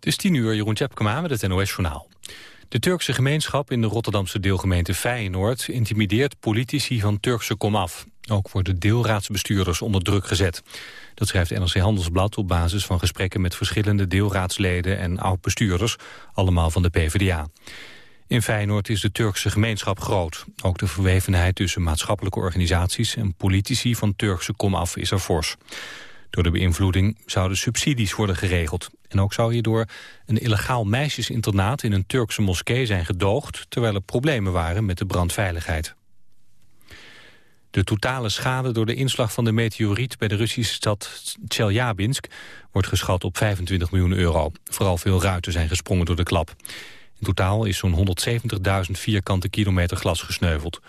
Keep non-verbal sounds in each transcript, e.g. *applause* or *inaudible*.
Het is tien uur, Jeroen Tjepkema met het NOS-journaal. De Turkse gemeenschap in de Rotterdamse deelgemeente Feyenoord... intimideert politici van Turkse komaf. Ook worden deelraadsbestuurders onder druk gezet. Dat schrijft NRC Handelsblad op basis van gesprekken... met verschillende deelraadsleden en oud-bestuurders, allemaal van de PvdA. In Feyenoord is de Turkse gemeenschap groot. Ook de verwevenheid tussen maatschappelijke organisaties... en politici van Turkse komaf is er fors. Door de beïnvloeding zouden subsidies worden geregeld. En ook zou hierdoor een illegaal meisjesinternaat in een Turkse moskee zijn gedoogd... terwijl er problemen waren met de brandveiligheid. De totale schade door de inslag van de meteoriet bij de Russische stad Tjeljabinsk wordt geschat op 25 miljoen euro. Vooral veel ruiten zijn gesprongen door de klap. In totaal is zo'n 170.000 vierkante kilometer glas gesneuveld.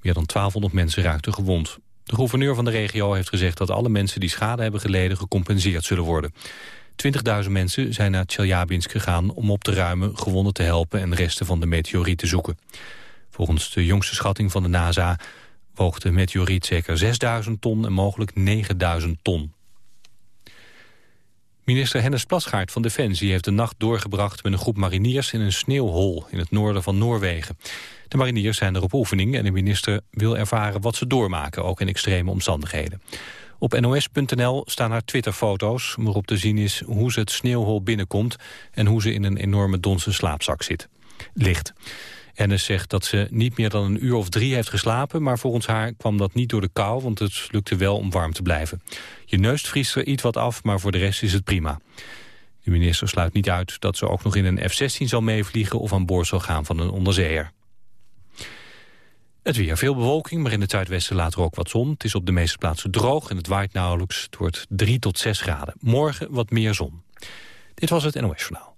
Meer dan 1200 mensen raakten gewond. De gouverneur van de regio heeft gezegd dat alle mensen die schade hebben geleden gecompenseerd zullen worden. 20.000 mensen zijn naar Tjeljabinsk gegaan om op te ruimen, gewonden te helpen en resten van de meteoriet te zoeken. Volgens de jongste schatting van de NASA woog de meteoriet zeker 6.000 ton en mogelijk 9.000 ton. Minister Hennis Plasgaard van Defensie heeft de nacht doorgebracht met een groep mariniers in een sneeuwhol in het noorden van Noorwegen. De mariniers zijn er op oefening en de minister wil ervaren wat ze doormaken, ook in extreme omstandigheden. Op nos.nl staan haar Twitterfoto's waarop te zien is hoe ze het sneeuwhol binnenkomt en hoe ze in een enorme donse slaapzak zit. Ligt. Ennis zegt dat ze niet meer dan een uur of drie heeft geslapen... maar volgens haar kwam dat niet door de kou, want het lukte wel om warm te blijven. Je neus vriest er iets wat af, maar voor de rest is het prima. De minister sluit niet uit dat ze ook nog in een F-16 zal meevliegen... of aan boord zal gaan van een onderzeeër. Het weer. Veel bewolking, maar in het zuidwesten later ook wat zon. Het is op de meeste plaatsen droog en het waait nauwelijks. Het wordt 3 tot 6 graden. Morgen wat meer zon. Dit was het NOS Journaal.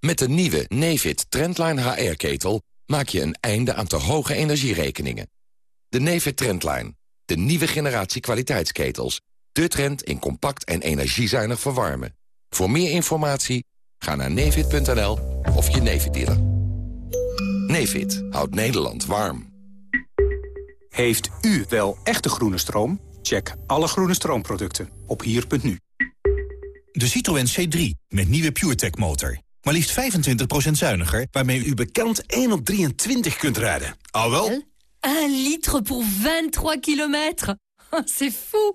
Met de nieuwe Nefit Trendline HR-ketel maak je een einde aan te hoge energierekeningen. De Nefit Trendline, de nieuwe generatie kwaliteitsketels. De trend in compact en energiezuinig verwarmen. Voor meer informatie ga naar nefit.nl of je Nefit dealer. Nefit houdt Nederland warm. Heeft u wel echte groene stroom? Check alle groene stroomproducten op hier.nu. De Citroën C3 met nieuwe PureTech motor. Maar liefst 25% zuiniger, waarmee u bekend 1 op 23 kunt rijden. Al wel? 1 litre voor 23 kilometer. *laughs* C'est fou.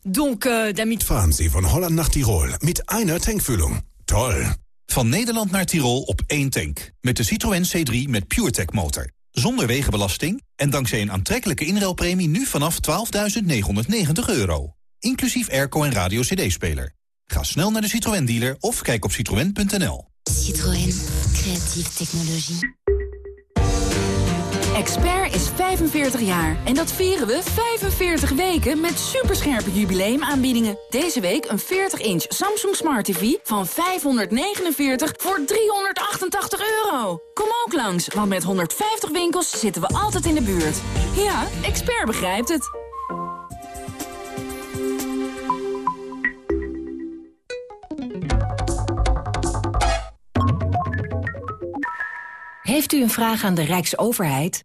Donc, uh, damit... Fahren Sie van Holland naar Tirol met einer tankvulling. Toll. Van Nederland naar Tirol op één tank. Met de Citroën C3 met PureTech motor. Zonder wegenbelasting en dankzij een aantrekkelijke inruilpremie nu vanaf 12.990 euro. Inclusief airco en radio cd-speler. Ga snel naar de Citroën dealer of kijk op citroën.nl. Citroën. Creatieve technologie. Expert is 45 jaar en dat vieren we 45 weken met superscherpe jubileumaanbiedingen. Deze week een 40-inch Samsung Smart TV van 549 voor 388 euro. Kom ook langs, want met 150 winkels zitten we altijd in de buurt. Ja, Expert begrijpt het. Heeft u een vraag aan de Rijksoverheid?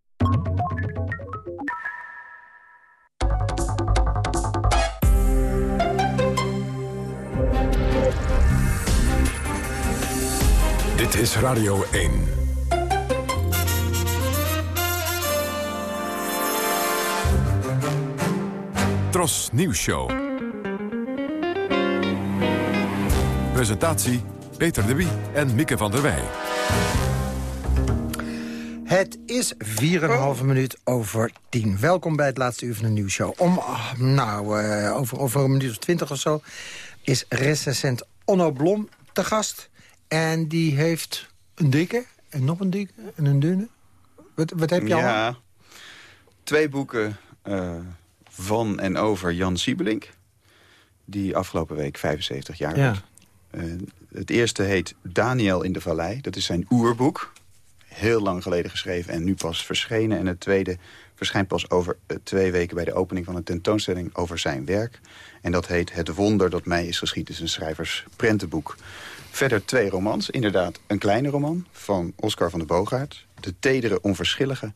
Dit is Radio 1. Tros Nieuws Show. Presentatie Peter de Wie en Mieke van der Wij. Het is 4,5 minuut over 10. Welkom bij het laatste uur van de nieuwsshow. Om, ah, nou, uh, over, over een minuut of 20 of zo... is recensent Onno Blom te gast. En die heeft een dikke en nog een dikke en een dunne. Wat, wat heb je al? Ja, twee boeken uh, van en over Jan Siebelink. Die afgelopen week 75 jaar ja. werd. Uh, het eerste heet Daniel in de Vallei. Dat is zijn oerboek. heel lang geleden geschreven en nu pas verschenen. En het tweede verschijnt pas over eh, twee weken bij de opening van een tentoonstelling over zijn werk. En dat heet Het Wonder dat mij is geschied. Het is een schrijvers prentenboek. Verder twee romans. Inderdaad, een kleine roman van Oscar van der Boogaard. De tedere onverschillige.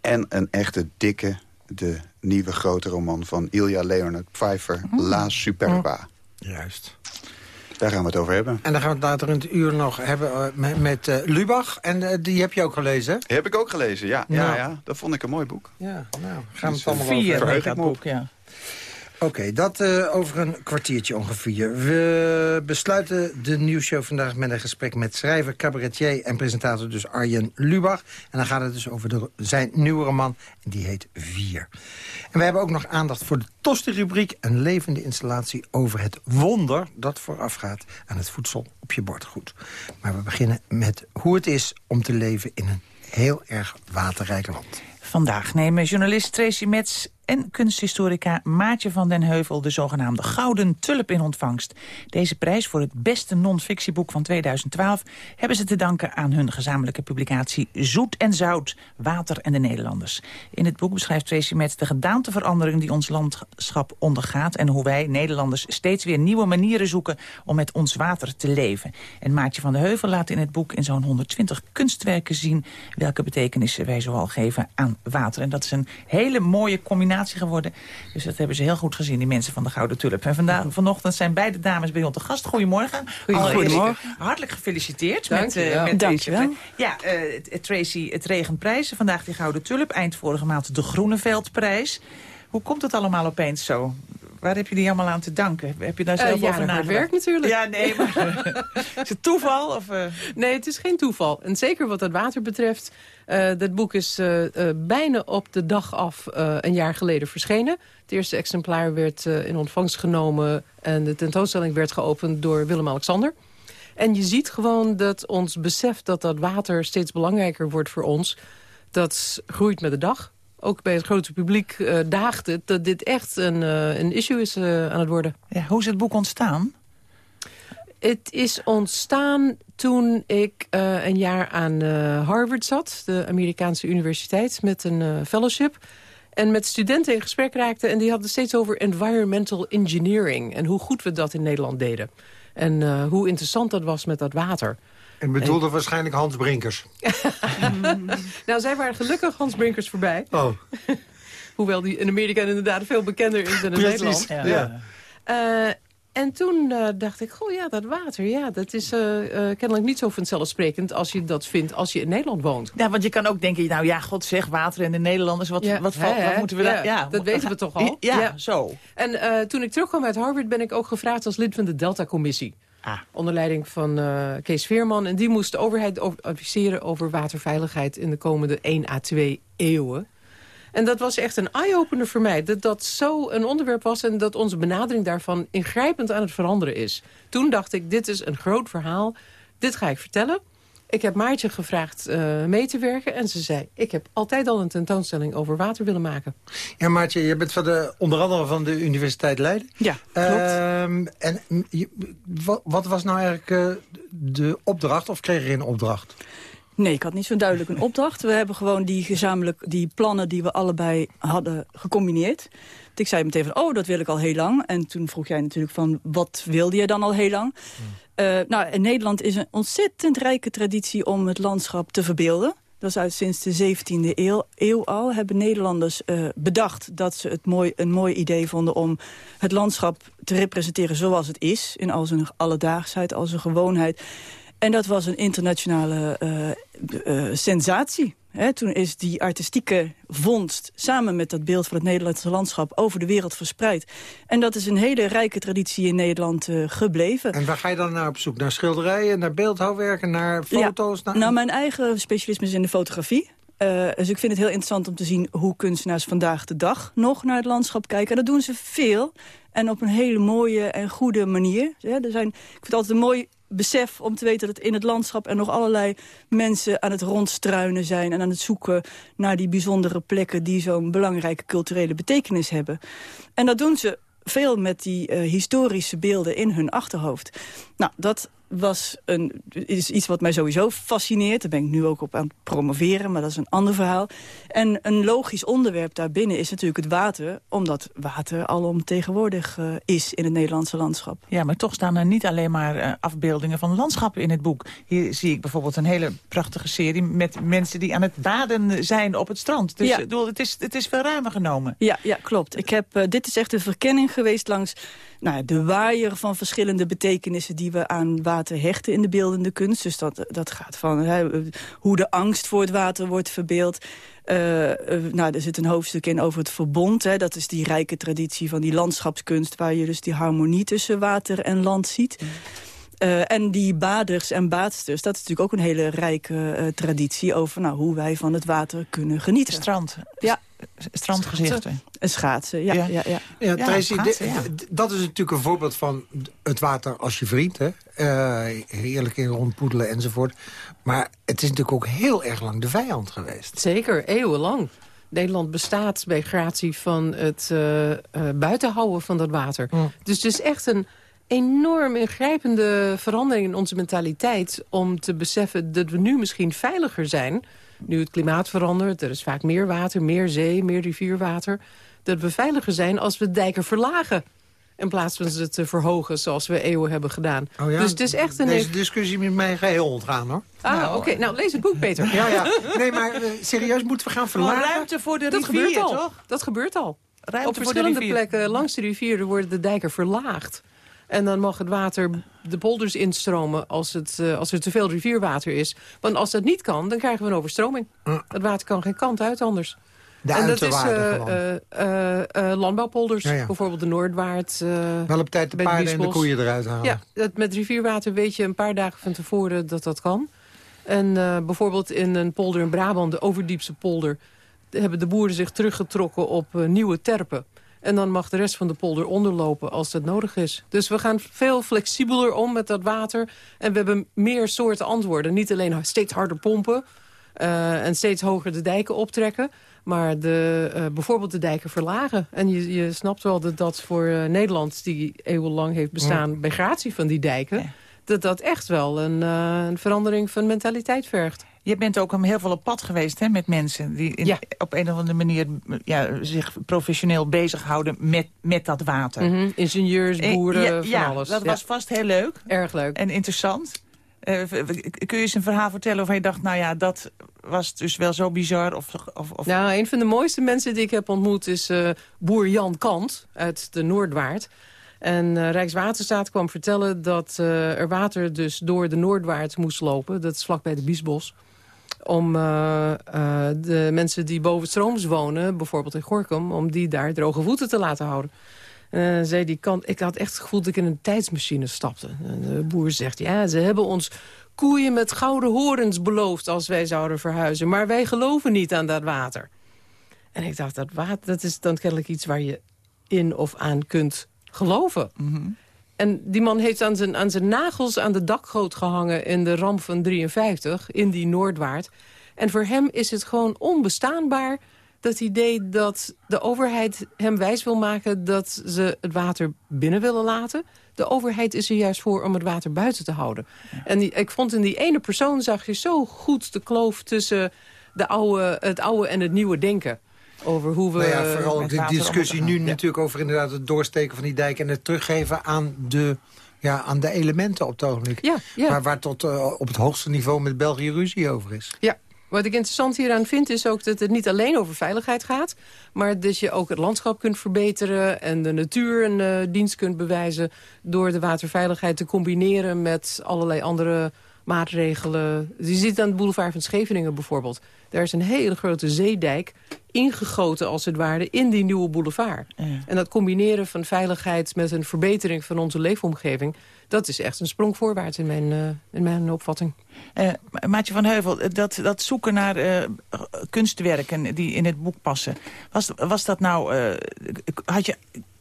En een echte dikke, de nieuwe grote roman van Ilja Leonard Pfeiffer. Mm. La Superba. Juist. Daar gaan we het over hebben. En dan gaan we het later in het uur nog hebben uh, met, met uh, Lubach. En uh, die heb je ook gelezen, Heb ik ook gelezen, ja. Nou. ja, ja. Dat vond ik een mooi boek. Ja, nou, gaan dus we het allemaal Vier over heet dat boek, ja. Oké, dat uh, over een kwartiertje ongeveer. We besluiten de nieuwsshow vandaag met een gesprek met schrijver, cabaretier en presentator dus Arjen Lubach. En dan gaat het dus over de, zijn nieuwe roman en die heet Vier. En we hebben ook nog aandacht voor de Tosti-rubriek, een levende installatie over het wonder dat voorafgaat aan het voedsel op je bord. Goed, maar we beginnen met hoe het is om te leven in een heel erg waterrijk land. Vandaag nemen journalist Tracy Metz en kunsthistorica Maatje van den Heuvel... de zogenaamde Gouden Tulp in ontvangst. Deze prijs voor het beste non-fictieboek van 2012... hebben ze te danken aan hun gezamenlijke publicatie Zoet en Zout, Water en de Nederlanders. In het boek beschrijft Tracy Metz de gedaanteverandering... die ons landschap ondergaat... en hoe wij, Nederlanders, steeds weer nieuwe manieren zoeken... om met ons water te leven. En Maatje van den Heuvel laat in het boek in zo'n 120 kunstwerken zien... welke betekenissen wij zoal geven aan water. En dat is een hele mooie combinatie geworden. Dus dat hebben ze heel goed gezien, die mensen van de Gouden Tulp. En vandaag, vanochtend zijn beide dames bij ons te gast. Goedemorgen. Goedemorgen. Hartelijk gefeliciteerd Dank met, je uh, wel. met Dank deze. je wel. Ja, uh, Tracy, het regenprijzen. Vandaag die Gouden Tulp. Eind vorige maand de Groeneveldprijs. Hoe komt het allemaal opeens zo? Waar heb je die allemaal aan te danken? Heb je daar zelf uh, over nagedacht? werk natuurlijk. Ja, nee, maar *laughs* is het toeval? Of, uh... Nee, het is geen toeval. En zeker wat het water betreft. Uh, dat boek is bijna op de dag af een jaar geleden verschenen. Het eerste exemplaar werd in ontvangst genomen... en de tentoonstelling werd geopend door Willem-Alexander. En je ziet gewoon dat ons besef dat dat water steeds belangrijker wordt voor ons... dat groeit met de dag ook bij het grote publiek uh, daagt het... dat dit echt een, uh, een issue is uh, aan het worden. Ja, hoe is het boek ontstaan? Het is ontstaan toen ik een jaar aan Harvard zat... de Amerikaanse universiteit, met een fellowship... en met studenten in gesprek raakte... en die hadden steeds over environmental engineering... en hoe goed we dat in Nederland deden. En hoe interessant dat was met dat water... En bedoelde en... waarschijnlijk Hans Brinkers. *laughs* nou, zij waren gelukkig Hans Brinkers voorbij. Oh. *laughs* Hoewel die in Amerika inderdaad veel bekender is dan in Precies. Nederland. Ja. ja. Uh, en toen uh, dacht ik, goh ja, dat water, ja, dat is uh, kennelijk niet zo vanzelfsprekend als je dat vindt als je in Nederland woont. Ja, want je kan ook denken, nou ja, god zeg, water en de Nederlanders, wat, ja, wat, hè, wat, wat moeten we ja, daar... Ja, dat weten we toch al? Ja, ja. zo. En toen ik terugkwam uit Harvard ben ik ook gevraagd als lid van de Delta-commissie. Ah. Onder leiding van uh, Kees Veerman. En die moest de overheid over adviseren over waterveiligheid... in de komende 1 à 2 eeuwen. En dat was echt een eye-opener voor mij. Dat dat zo een onderwerp was en dat onze benadering daarvan... ingrijpend aan het veranderen is. Toen dacht ik, dit is een groot verhaal. Dit ga ik vertellen. Ik heb Maartje gevraagd uh, mee te werken. En ze zei, ik heb altijd al een tentoonstelling over water willen maken. Ja, Maartje, je bent van de, onder andere van de Universiteit Leiden. Ja, klopt. Uh, en je, wat, wat, was nou eigenlijk uh, de opdracht? Of kreeg je een opdracht? Nee, ik had niet zo duidelijk een opdracht. We hebben gewoon die gezamenlijk die plannen die we allebei hadden gecombineerd. Ik zei meteen van, oh, dat wil ik al heel lang. En toen vroeg jij natuurlijk van, wat wilde je dan al heel lang? Hmm. Uh, nou, in Nederland is een ontzettend rijke traditie om het landschap te verbeelden. Dat is uit sinds de 17e eeuw, eeuw al. Hebben Nederlanders uh, bedacht dat ze het mooi, een mooi idee vonden... om het landschap te representeren zoals het is. In al zijn alledaagsheid, al zijn gewoonheid. En dat was een internationale uh, uh, sensatie. He, toen is die artistieke vondst samen met dat beeld van het Nederlandse landschap over de wereld verspreid. En dat is een hele rijke traditie in Nederland uh, gebleven. En waar ga je dan naar op zoek? Naar schilderijen, naar beeldhouwwerken, naar foto's? Ja, naar... Nou, mijn eigen specialisme is in de fotografie. Uh, dus ik vind het heel interessant om te zien hoe kunstenaars vandaag de dag nog naar het landschap kijken. En dat doen ze veel en op een hele mooie en goede manier. Ja, er zijn, ik vind het altijd een mooi besef om te weten dat in het landschap er nog allerlei mensen aan het rondstruinen zijn en aan het zoeken naar die bijzondere plekken die zo'n belangrijke culturele betekenis hebben. En dat doen ze veel met die uh, historische beelden in hun achterhoofd. Nou, dat was een, is iets wat mij sowieso fascineert. Daar ben ik nu ook op aan het promoveren, maar dat is een ander verhaal. En een logisch onderwerp daarbinnen is natuurlijk het water... omdat water alomtegenwoordig uh, is in het Nederlandse landschap. Ja, maar toch staan er niet alleen maar uh, afbeeldingen van landschappen in het boek. Hier zie ik bijvoorbeeld een hele prachtige serie... met mensen die aan het baden zijn op het strand. Dus ja. bedoel, het, is, het is veel ruimer genomen. Ja, ja klopt. Ik heb, uh, dit is echt een verkenning geweest langs nou, de waaier van verschillende betekenissen... die we aan water hechten in de beeldende kunst. Dus dat, dat gaat van hè, hoe de angst voor het water wordt verbeeld... Uh, uh, nou, er zit een hoofdstuk in over het verbond. Hè. Dat is die rijke traditie van die landschapskunst... waar je dus die harmonie tussen water en land ziet. Uh, en die baders en baadsters, dat is natuurlijk ook een hele rijke traditie... over nou, hoe wij van het water kunnen genieten. Strand. Ja strandgezichten. Een schaatsen, ja. ja. ja, ja. dat is natuurlijk een voorbeeld van het water als je vriend. Hè? Uh, heerlijk in rondpoedelen enzovoort. Maar het is natuurlijk ook heel erg lang de vijand geweest. Zeker, eeuwenlang. Nederland bestaat bij gratie van het uh, uh, buitenhouden van dat water. Mm. Dus het is echt een enorm ingrijpende verandering in onze mentaliteit... om te beseffen dat we nu misschien veiliger zijn nu het klimaat verandert, er is vaak meer water, meer zee, meer rivierwater... dat we veiliger zijn als we dijken verlagen. In plaats van ze te verhogen zoals we eeuwen hebben gedaan. Oh ja, dus het is echt een... Deze discussie met mij geheel ontgaan hoor. Ah, nou, oké. Okay. Nou, lees het boek, Peter. *laughs* Ja, ja. Nee, maar uh, serieus, moeten we gaan verlagen? Oh, ruimte voor de dat rivier, gebeurt al. toch? Dat gebeurt al. Ruimte Op verschillende plekken langs de rivier worden de dijken verlaagd. En dan mag het water de polders instromen als, het, uh, als er te veel rivierwater is. Want als dat niet kan, dan krijgen we een overstroming. Het water kan geen kant uit anders. De en dat is uh, landbouwpolders, ja, ja. bijvoorbeeld de Noordwaard. Wel op tijd de paarden en de koeien eruit halen. Ja, dat met rivierwater weet je een paar dagen van tevoren dat dat kan. En bijvoorbeeld in een polder in Brabant, de Overdiepse polder... hebben de boeren zich teruggetrokken op nieuwe terpen. En dan mag de rest van de polder onderlopen als dat nodig is. Dus we gaan veel flexibeler om met dat water. En we hebben meer soorten antwoorden. Niet alleen steeds harder pompen uh, en steeds hoger de dijken optrekken. Maar de, uh, bijvoorbeeld de dijken verlagen. En je, je snapt wel dat dat voor uh, Nederland, die eeuwenlang heeft bestaan... Mm. bij gratie van die dijken... Dat dat echt wel een, een verandering van mentaliteit vergt. Je bent ook heel veel op pad geweest hè, met mensen... die in, ja. op een of andere manier ja, zich professioneel bezighouden met, met dat water. Mm -hmm. Ingenieurs, boeren, ja, van ja, alles. dat was vast heel leuk. Erg leuk. En interessant. Uh, kun je eens een verhaal vertellen waarvan je dacht... nou ja, dat was dus wel zo bizar? Of, of, of... Nou, een van de mooiste mensen die ik heb ontmoet... is uh, boer Jan Kant uit de Noordwaard. En uh, Rijkswaterstaat kwam vertellen dat er water dus door de Noordwaard moest lopen. Dat is vlakbij de Biesbos om uh, uh, de mensen die boven strooms wonen, bijvoorbeeld in Gorkum... om die daar droge voeten te laten houden. Uh, zei die ik had echt het gevoel dat ik in een tijdsmachine stapte. En de boer zegt, ja, ze hebben ons koeien met gouden horens beloofd... als wij zouden verhuizen, maar wij geloven niet aan dat water. En ik dacht, dat water dat is dan kennelijk iets waar je in of aan kunt geloven. Mm. En die man heeft aan zijn, aan zijn nagels aan de dakgoot gehangen in de ramp van 53, in die Noordwaard. En voor hem is het gewoon onbestaanbaar dat idee dat de overheid hem wijs wil maken dat ze het water binnen willen laten. De overheid is er juist voor om het water buiten te houden. Ja. En die, ik vond in die ene persoon zag je zo goed de kloof tussen de oude, het oude en het nieuwe denken over hoe we... Nou ja, vooral de discussie nu ja. natuurlijk over inderdaad het doorsteken van die dijk... en het teruggeven aan de, ja, aan de elementen op het ogenblik. Ja, ja. Waar, waar tot uh, op het hoogste niveau met België ruzie over is. Ja, wat ik interessant hieraan vind is ook dat het niet alleen over veiligheid gaat... maar dat je ook het landschap kunt verbeteren... en de natuur een uh, dienst kunt bewijzen... door de waterveiligheid te combineren met allerlei andere maatregelen. Je ziet aan de boulevard van Scheveningen bijvoorbeeld. Daar is een hele grote zeedijk ingegoten als het ware in die nieuwe boulevard. Ja. En dat combineren van veiligheid met een verbetering van onze leefomgeving... dat is echt een sprong voorwaarts in mijn, uh, in mijn opvatting. Uh, Maatje van Heuvel, dat, dat zoeken naar uh, kunstwerken die in het boek passen... was, was dat nou... had je,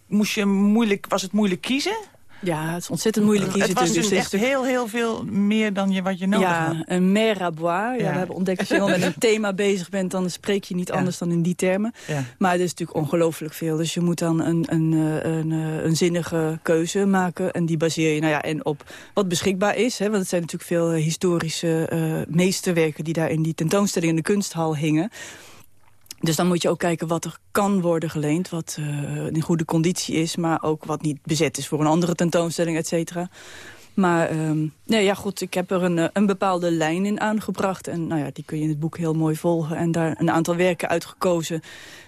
moest je moeilijk, was het moeilijk kiezen? Ja, het is ontzettend moeilijk kiezen. Het was dus dus echt heel, heel veel meer dan je, wat je nodig had. Ja, een mer à boire. Ja, Ja. we hebben ontdekt dat je wel met een *laughs* thema bezig bent... dan spreek je niet anders dan in die termen. Ja. Maar het is natuurlijk ongelooflijk veel. Dus je moet dan een, een, eh, een, eh, een zinnige keuze maken. En die baseer je nou ja, en op wat beschikbaar is. Hè, want het zijn natuurlijk veel eh, historische meesterwerken... die daar in die tentoonstelling in de kunsthal hingen. Dus dan moet je ook kijken wat er kan worden geleend. Wat eh, in goede conditie is, maar ook wat niet bezet is voor een andere tentoonstelling, et cetera. Maar ehm, nee, ja, goed, ik heb er een, eh, een bepaalde lijn in aangebracht. En nou ja, die kun je in het boek heel mooi volgen. En daar een aantal werken uitgekozen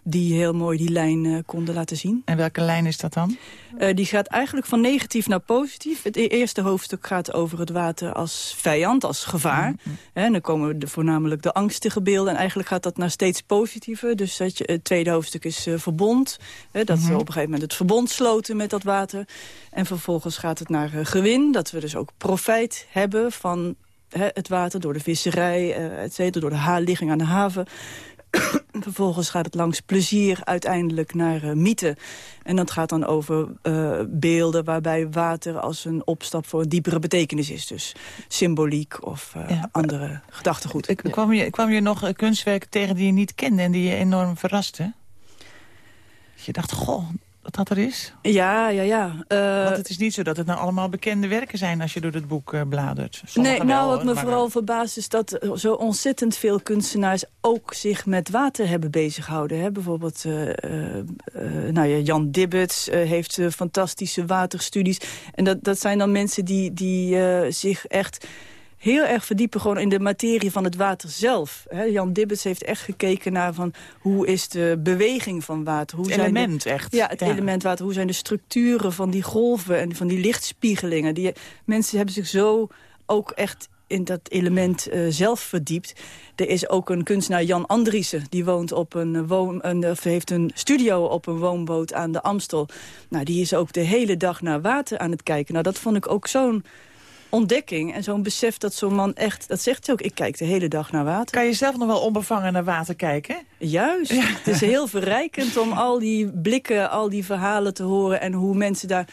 die heel mooi die lijn eh, konden laten zien. En welke lijn is dat dan? Eh, die gaat eigenlijk van negatief naar positief. Het e- eerste hoofdstuk gaat over het water als vijand, als gevaar. Hè, En dan komen de, voornamelijk de angstige beelden. En eigenlijk gaat dat naar steeds positiever. Dus dat je, het tweede hoofdstuk is verbond. Hè, dat we Mhm. op een gegeven moment het verbond sloten met dat water. En vervolgens gaat het naar gewin. Dat we dus ook profijt hebben van hè, het water door de visserij, eh et cetera, door de haarligging aan de haven. *coughs* Vervolgens gaat het langs plezier uiteindelijk naar eh, mythe. En dat gaat dan over eh, beelden waarbij water als een opstap voor een diepere betekenis is. Dus symboliek of andere gedachtegoed. Ik, kwam, je, kwam je nog kunstwerken tegen die je niet kende en die je enorm verraste? Je dacht, goh, dat dat er is? Ja, ja, ja. Eh, Want het is niet zo dat het nou allemaal bekende werken zijn als je door het boek eh, bladert. Sommige Nee, nou, wel, wat me maar, vooral verbaast is dat er zo ontzettend veel kunstenaars ook zich met water hebben bezighouden. Hè? Bijvoorbeeld eh, eh, eh, nou ja, Jan Dibbets eh, heeft eh, fantastische waterstudies. En dat, dat zijn dan mensen die, die eh, zich echt heel erg verdiepen gewoon in de materie van het water zelf. Jan Dibbets heeft echt gekeken naar van hoe is de beweging van water. Hoe Het zijn de- element echt. Ja, het Ja. element water. Hoe zijn de structuren van die golven en van die lichtspiegelingen. Die, mensen hebben zich zo ook echt in dat element eh, zelf verdiept. Er is ook een kunstenaar, Jan Andriessen. Die woont op een eh, woon, een, of heeft een studio op een woonboot aan de Amstel. Nou, die is ook de hele dag naar water aan het kijken. Nou, dat vond ik ook zo'n ontdekking en zo'n besef dat zo'n man echt... Dat zegt hij ook, ik kijk de hele dag naar water. Kan je zelf nog wel onbevangen naar water kijken? Juist. Het is heel verrijkend om al die blikken, al die verhalen te horen... en hoe mensen daar...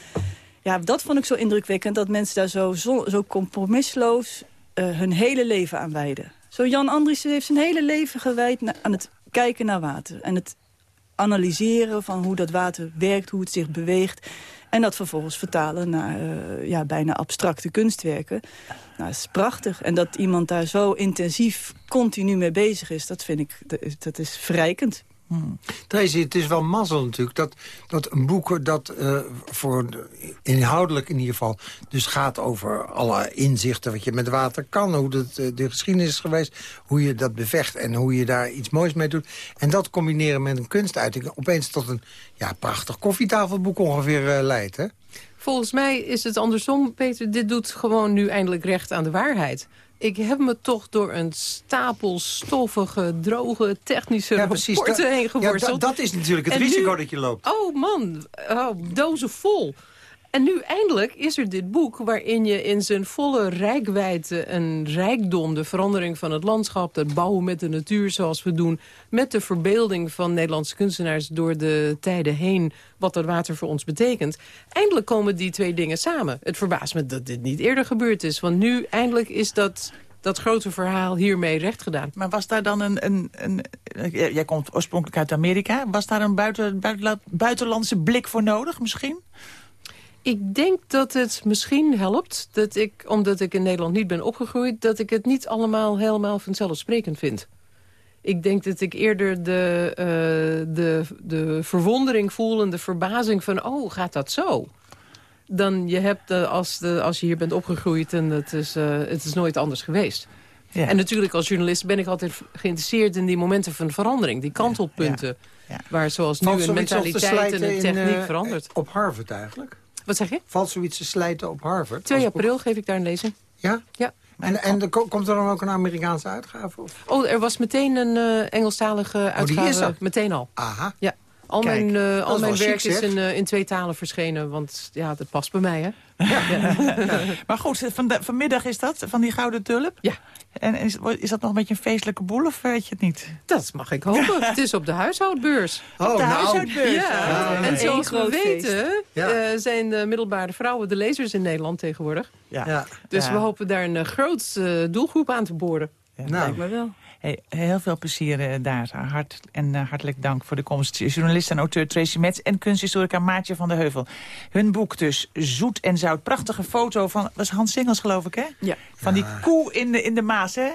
Ja, dat vond ik zo indrukwekkend, dat mensen daar zo, zo, zo compromisloos eh, hun hele leven aan wijden. Zo Jan Andriessen heeft zijn hele leven gewijd aan het kijken naar water. En het analyseren van hoe dat water werkt, hoe het zich beweegt. En dat vervolgens vertalen naar eh, ja, bijna abstracte kunstwerken. Nou, dat is prachtig. En dat iemand daar zo intensief continu mee bezig is, dat vind ik, dat is- verrijkend. Tracy, het is wel mazzel natuurlijk dat, dat een boek dat eh, voor de- inhoudelijk in ieder geval... dus gaat over alle inzichten wat je met water kan... hoe dat, eh, de geschiedenis is geweest, hoe je dat bevecht... en hoe je daar iets moois mee doet. En dat combineren met een kunstuiting... opeens tot een ja, prachtig koffietafelboek ongeveer eh, leidt, hè? Volgens mij is het andersom, Peter. Dit doet gewoon nu eindelijk recht aan de waarheid. Ik heb me toch door een stapel stoffige, droge, technische Ja, precies. rapporten heen ja, geworsteld. dat- dat is natuurlijk het En risico nu- dat je loopt. Oh man, oh, dozen vol. En nu eindelijk is er dit boek waarin je in zijn volle rijkwijde en rijkdom... de verandering van het landschap, het bouwen met de natuur zoals we doen... met de verbeelding van Nederlandse kunstenaars door de tijden heen... wat dat water voor ons betekent. Eindelijk komen die twee dingen samen. Het verbaast me dat dit niet eerder gebeurd is. Want nu eindelijk is dat, dat grote verhaal hiermee recht gedaan. Maar was daar dan een... een, een jij jij komt oorspronkelijk uit Amerika. Was daar een buiten, buitenla- buitenlandse blik voor nodig misschien? Ik denk dat het misschien helpt, dat ik, omdat ik in Nederland niet ben opgegroeid... dat ik het niet allemaal helemaal vanzelfsprekend vind. Ik denk dat ik eerder de, eh, de, de verwondering voel en de verbazing van... oh, gaat dat zo? Dan je hebt eh, als, de, als je hier bent opgegroeid en het is, eh, het is nooit anders geweest. Ja. En natuurlijk als journalist ben ik altijd geïnteresseerd in die momenten van verandering. Die kantelpunten. Waar zoals nu een mentaliteit en een techniek verandert. Op Harvard eigenlijk? Wat zeg je? Valt zoiets te slijten op Harvard? 2 Als- april geef ik daar een lezing. Ja? Ja. En, en er ko- komt er dan ook een Amerikaanse uitgave? Of? Oh, er was meteen een eh Engelstalige uitgave. die is er? Meteen al. Aha. Ja. Al mijn, uh, al mijn werk chic, is in, uh, in, twee talen verschenen, want ja, dat past bij mij, hè? Ja. ja. *laughs* maar goed, van de, vanmiddag is dat, van die Gouden Tulp? Ja. En is, is dat nog een beetje een feestelijke boel of weet je het niet? Dat mag ik hopen. *laughs* het is op de huishoudbeurs. Oh, op de nou. huishoudbeurs? Ja. ja. En zoals we weten ja. uh, zijn de middelbare vrouwen de lezers in Nederland tegenwoordig. Ja. Dus we hopen daar een groot doelgroep aan te boren. Ja, nou. lijkt me wel. Hey, heel veel plezier uh, daar. Hart, en uh, hartelijk dank voor de komst. Journalist en auteur Tracy Metz en kunsthistorica Maartje van der Heuvel. Hun boek dus, Zoet en Zout. Prachtige foto van, was Hans Singels geloof ik, hè? Ja. Van die koe in de, in de Maas, hè?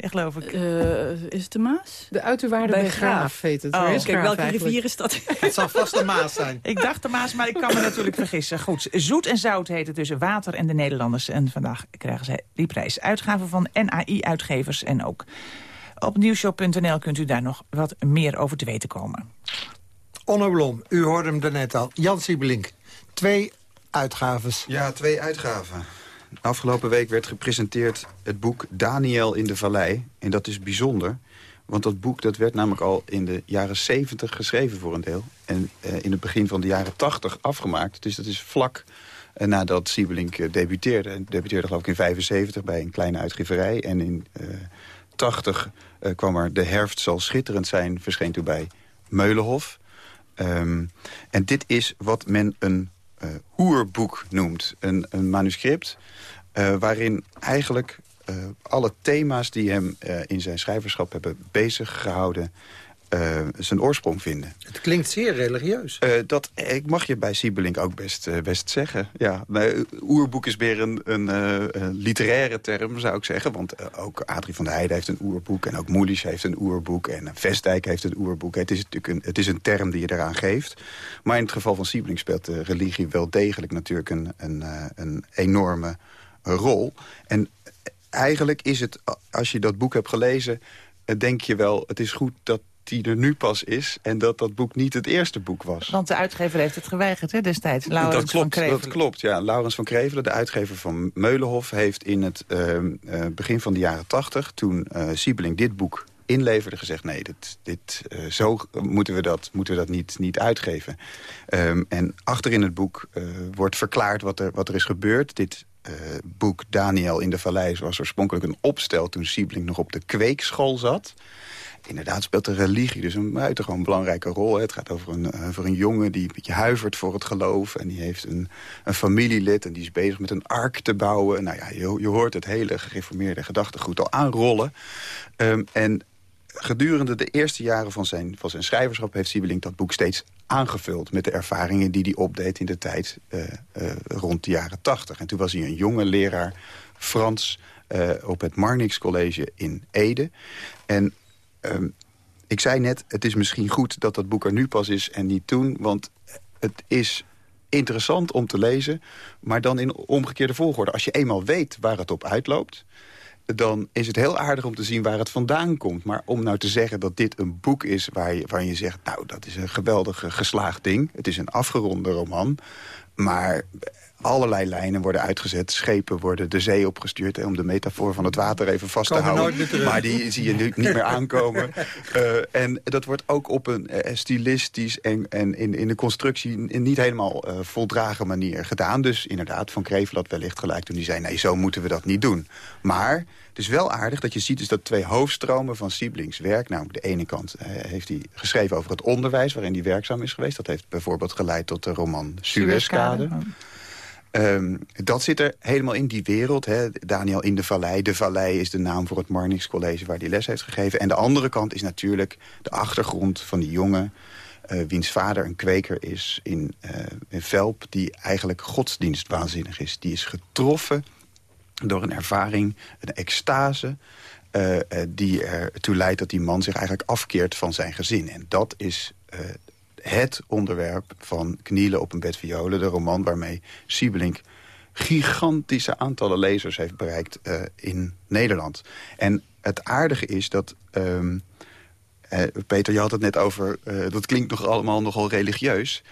Ja, geloof ik. Uh, is het de Maas? De uiterwaarde bij, bij Graaf heet het. Oh, kijk, Graaf welke rivier is dat? *laughs* Het zal vast de Maas zijn. *laughs* ik dacht de Maas, maar ik kan me natuurlijk *laughs* vergissen. Goed, Zoet en Zout heet het tussen Water en de Nederlanders. En vandaag krijgen zij die prijs. Uitgave van NAI-uitgevers en ook op nieuwshow.nl kunt u daar nog wat meer over te weten komen. Onno Blom, u hoorde hem daarnet al. Jan Siebelink, twee uitgaves. Ja, twee uitgaven. Afgelopen week werd gepresenteerd het boek Daniel in de Vallei. En dat is bijzonder, want dat boek dat werd namelijk al in de jaren 70 geschreven voor een deel. En uh, in het begin van de jaren 80 afgemaakt. Dus dat is vlak uh, nadat Siebelink uh, debuteerde. En debuteerde geloof ik in 75 bij een kleine uitgeverij. En in 80 uh, kwam er De herfst zal schitterend zijn, verscheen toen bij Meulenhof. Um, en dit is wat men een uh, oerboek noemt. Een, een manuscript uh, waarin eigenlijk alle thema's die hem in zijn schrijverschap hebben bezig gehouden... Uh, zijn oorsprong vinden. Het klinkt zeer religieus. Uh, dat, ik mag je bij Siebelink ook best, uh, best zeggen. Ja, oerboek is meer een, een, een, literaire term, zou ik zeggen. Want ook Adrie van der Heijden heeft een oerboek... en ook Moelisch heeft een oerboek en Vestdijk heeft een oerboek. Het is natuurlijk een, het is een term die je eraan geeft. Maar in het geval van Siebelink speelt de religie wel degelijk... natuurlijk een, een, een enorme rol. En eigenlijk is het, als je dat boek hebt gelezen... denk je wel, het is goed dat die er nu pas is... en dat dat boek niet het eerste boek was. Want de uitgever heeft het geweigerd hè, destijds, Laurens dat klopt, van Krevelen. Dat klopt, ja. Laurens van Krevelen, de uitgever van Meulenhof... heeft in het uh, uh, begin van de jaren tachtig, toen uh, Siebeling dit boek inleverde... gezegd, nee, dit, dit, zo moeten we dat, moeten we dat niet, niet uitgeven. Um, en achter in het boek wordt verklaard wat er, wat er is gebeurd. Dit boek Daniel in de Vallei was oorspronkelijk een opstel... toen Siebeling nog op de kweekschool zat... Inderdaad speelt de religie dus een buitengewoon belangrijke rol. Het gaat over een, over een jongen die een beetje huivert voor het geloof. En die heeft een, een familielid en die is bezig met een ark te bouwen. Nou ja, je, je hoort het hele gereformeerde gedachtegoed al aanrollen. Um, en gedurende de eerste jaren van zijn, van zijn schrijverschap... heeft Siebelink dat boek steeds aangevuld met de ervaringen die hij opdeed in de tijd uh, uh, rond de jaren tachtig. En toen was hij een jonge leraar Frans op het Marnix College in Ede. En Um, ik zei net, het is misschien goed dat dat boek er nu pas is en niet toen. Want het is interessant om te lezen, maar dan in omgekeerde volgorde. Als je eenmaal weet waar het op uitloopt dan is het heel aardig om te zien waar het vandaan komt. Maar om nou te zeggen dat dit een boek is waar je, je zegt... nou, dat is een geweldig geslaagd ding. Het is een afgeronde roman. Maar allerlei lijnen worden uitgezet. Schepen worden de zee opgestuurd. Hè, om de metafoor van het water even vast Komen te houden. Maar die zie je nu niet meer aankomen. uh, *laughs* en dat wordt ook op een uh, stilistisch en, en in, in de constructie... in niet helemaal uh, voldragen manier gedaan. Dus inderdaad, Van Krevel had wellicht gelijk toen hij zei... nee, zo moeten we dat niet doen. Maar het is wel aardig dat je ziet dus dat twee hoofdstromen van Sieblings werk... namelijk de ene kant heeft hij geschreven over het onderwijs... waarin hij werkzaam is geweest. Dat heeft bijvoorbeeld geleid tot de roman Suezkade. Um, dat zit er helemaal in die wereld. Hè. Daniel in de Vallei. De Vallei is de naam voor het Marnix College waar hij les heeft gegeven. En de andere kant is natuurlijk de achtergrond van die jongen... Uh, wiens vader een kweker is in, uh, in Velp... die eigenlijk godsdienstwaanzinnig is. Die is getroffen door een ervaring, een extase... Uh, die ertoe leidt dat die man zich eigenlijk afkeert van zijn gezin. En dat is het onderwerp van Knielen op een bed violen. De roman waarmee Siebelink gigantische aantallen lezers heeft bereikt uh, in Nederland. En het aardige is dat... Uh, Peter, je had het net over... Uh, dat klinkt nog allemaal nogal religieus.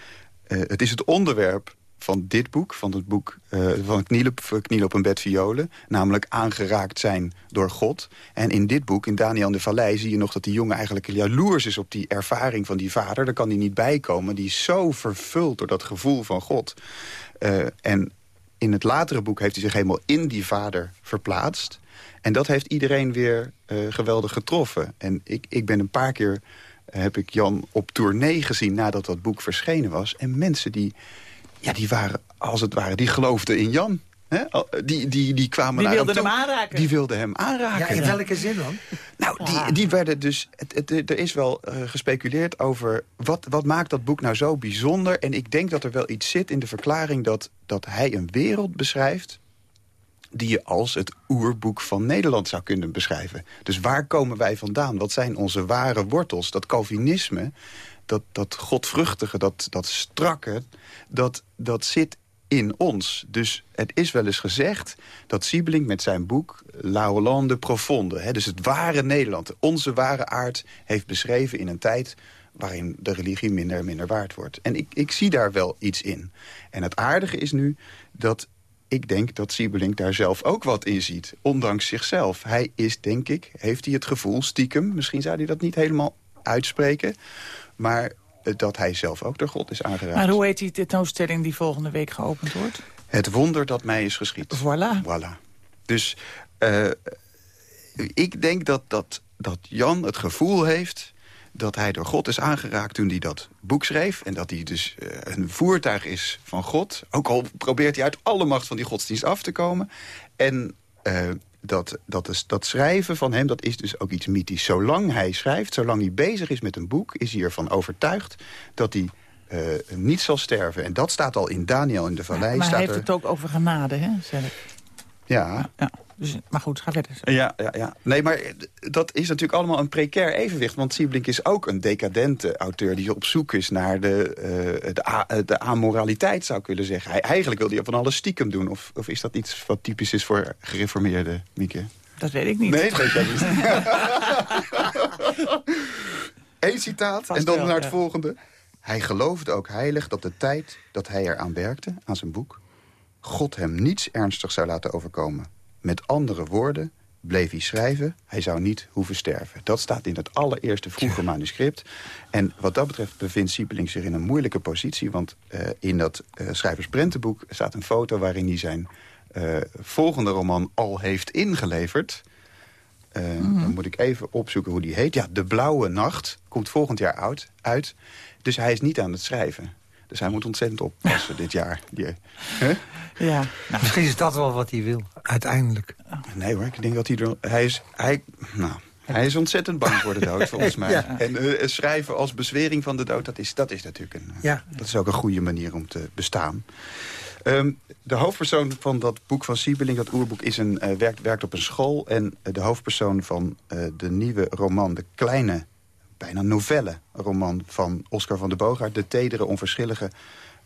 het is het onderwerp van dit boek, van het boek uh, van knielen, knielen op een bed violen. Namelijk aangeraakt zijn door God. En in dit boek, in Daniel de Vallei, zie je nog dat die jongen eigenlijk jaloers is op die ervaring van die vader. Daar kan hij niet bij komen. Die is zo vervuld door dat gevoel van God. Uh, en in het latere boek heeft hij zich helemaal in die vader verplaatst. En dat heeft iedereen weer geweldig getroffen. En ik, ik ben een paar keer, heb ik Jan op tournee gezien nadat dat boek verschenen was. En mensen die ja, die waren, als het ware, die geloofden in Jan. He? Die, die, die kwamen die wilden hem, hem, aanraken. Die wilden hem aanraken. Ja, in welke zin dan? Nou, die, die werden dus... Het, het, er is wel uh, gespeculeerd over... Wat, wat maakt dat boek nou zo bijzonder? En ik denk dat er wel iets zit in de verklaring... dat, dat hij een wereld beschrijft... die je als het oerboek van Nederland zou kunnen beschrijven. Dus waar komen wij vandaan? Wat zijn onze ware wortels? Dat Calvinisme dat, dat godvruchtige, dat, dat strakke, dat, dat zit in ons. Dus het is wel eens gezegd dat Siebelink met zijn boek La Hollande Profonde... Hè, dus het ware Nederland, onze ware aard... heeft beschreven in een tijd waarin de religie minder en minder waard wordt. En ik, ik zie daar wel iets in. En het aardige is nu dat ik denk dat Siebelink daar zelf ook wat in ziet. Ondanks zichzelf. Hij is, denk ik, heeft hij het gevoel, stiekem... misschien zou hij dat niet helemaal uitspreken... Maar dat hij zelf ook door God is aangeraakt. Maar hoe heet die tentoonstelling die volgende week geopend wordt? Het wonder dat mij is geschied. Voilà. Voilà. Dus uh, ik denk dat, dat, dat Jan het gevoel heeft dat hij door God is aangeraakt toen hij dat boek schreef. En dat hij dus uh, een voertuig is van God. Ook al probeert hij uit alle macht van die godsdienst af te komen. En uh, dat, dat, is, dat schrijven van hem, dat is dus ook iets mythisch. Zolang hij schrijft, zolang hij bezig is met een boek... is hij ervan overtuigd dat hij uh, niet zal sterven. En dat staat al in Daniel in de Vallei. Ja, maar staat hij heeft er... het ook over genade, hè? Ja. ja. Dus, maar goed, ga verder. Ja, ja, ja. Nee, maar dat is natuurlijk allemaal een precair evenwicht. Want Sieblink is ook een decadente auteur... die op zoek is naar de, uh, de, a, de amoraliteit, zou ik willen zeggen. Hij, eigenlijk wil hij van alles stiekem doen. Of, of is dat iets wat typisch is voor gereformeerde Mieke? Dat weet ik niet. Nee, dat weet jij niet. *laughs* Eén citaat Vast en dan wel, naar het ja. volgende. Hij geloofde ook heilig dat de tijd dat hij eraan werkte, aan zijn boek... God hem niets ernstigs zou laten overkomen. Met andere woorden bleef hij schrijven, hij zou niet hoeven sterven. Dat staat in het allereerste vroege manuscript. En wat dat betreft bevindt Siepeling zich in een moeilijke positie... want uh, in dat uh, schrijversprentenboek staat een foto waarin hij zijn uh, volgende roman al heeft ingeleverd... Mm -hmm. Dan moet ik even opzoeken hoe die heet. Ja, De Blauwe Nacht komt volgend jaar uit, uit. Dus hij is niet aan het schrijven. Dus hij moet ontzettend oppassen *laughs* dit jaar. Die, huh? ja. Nou, misschien is dat wel wat hij wil, uiteindelijk. Nee hoor, ik denk dat hij er... Hij is, hij, nou, hij is ontzettend bang voor de dood, *laughs* volgens mij. Ja. En uh, schrijven als bezwering van de dood, dat is, dat is natuurlijk een... Ja. Dat is ook een goede manier om te bestaan. Um, de hoofdpersoon van dat boek van Siebeling, dat oerboek, is een, uh, werkt, werkt op een school. En uh, de hoofdpersoon van uh, de nieuwe roman, de kleine, bijna novelle roman van Oscar van de Boogaard... De tedere, onverschillige,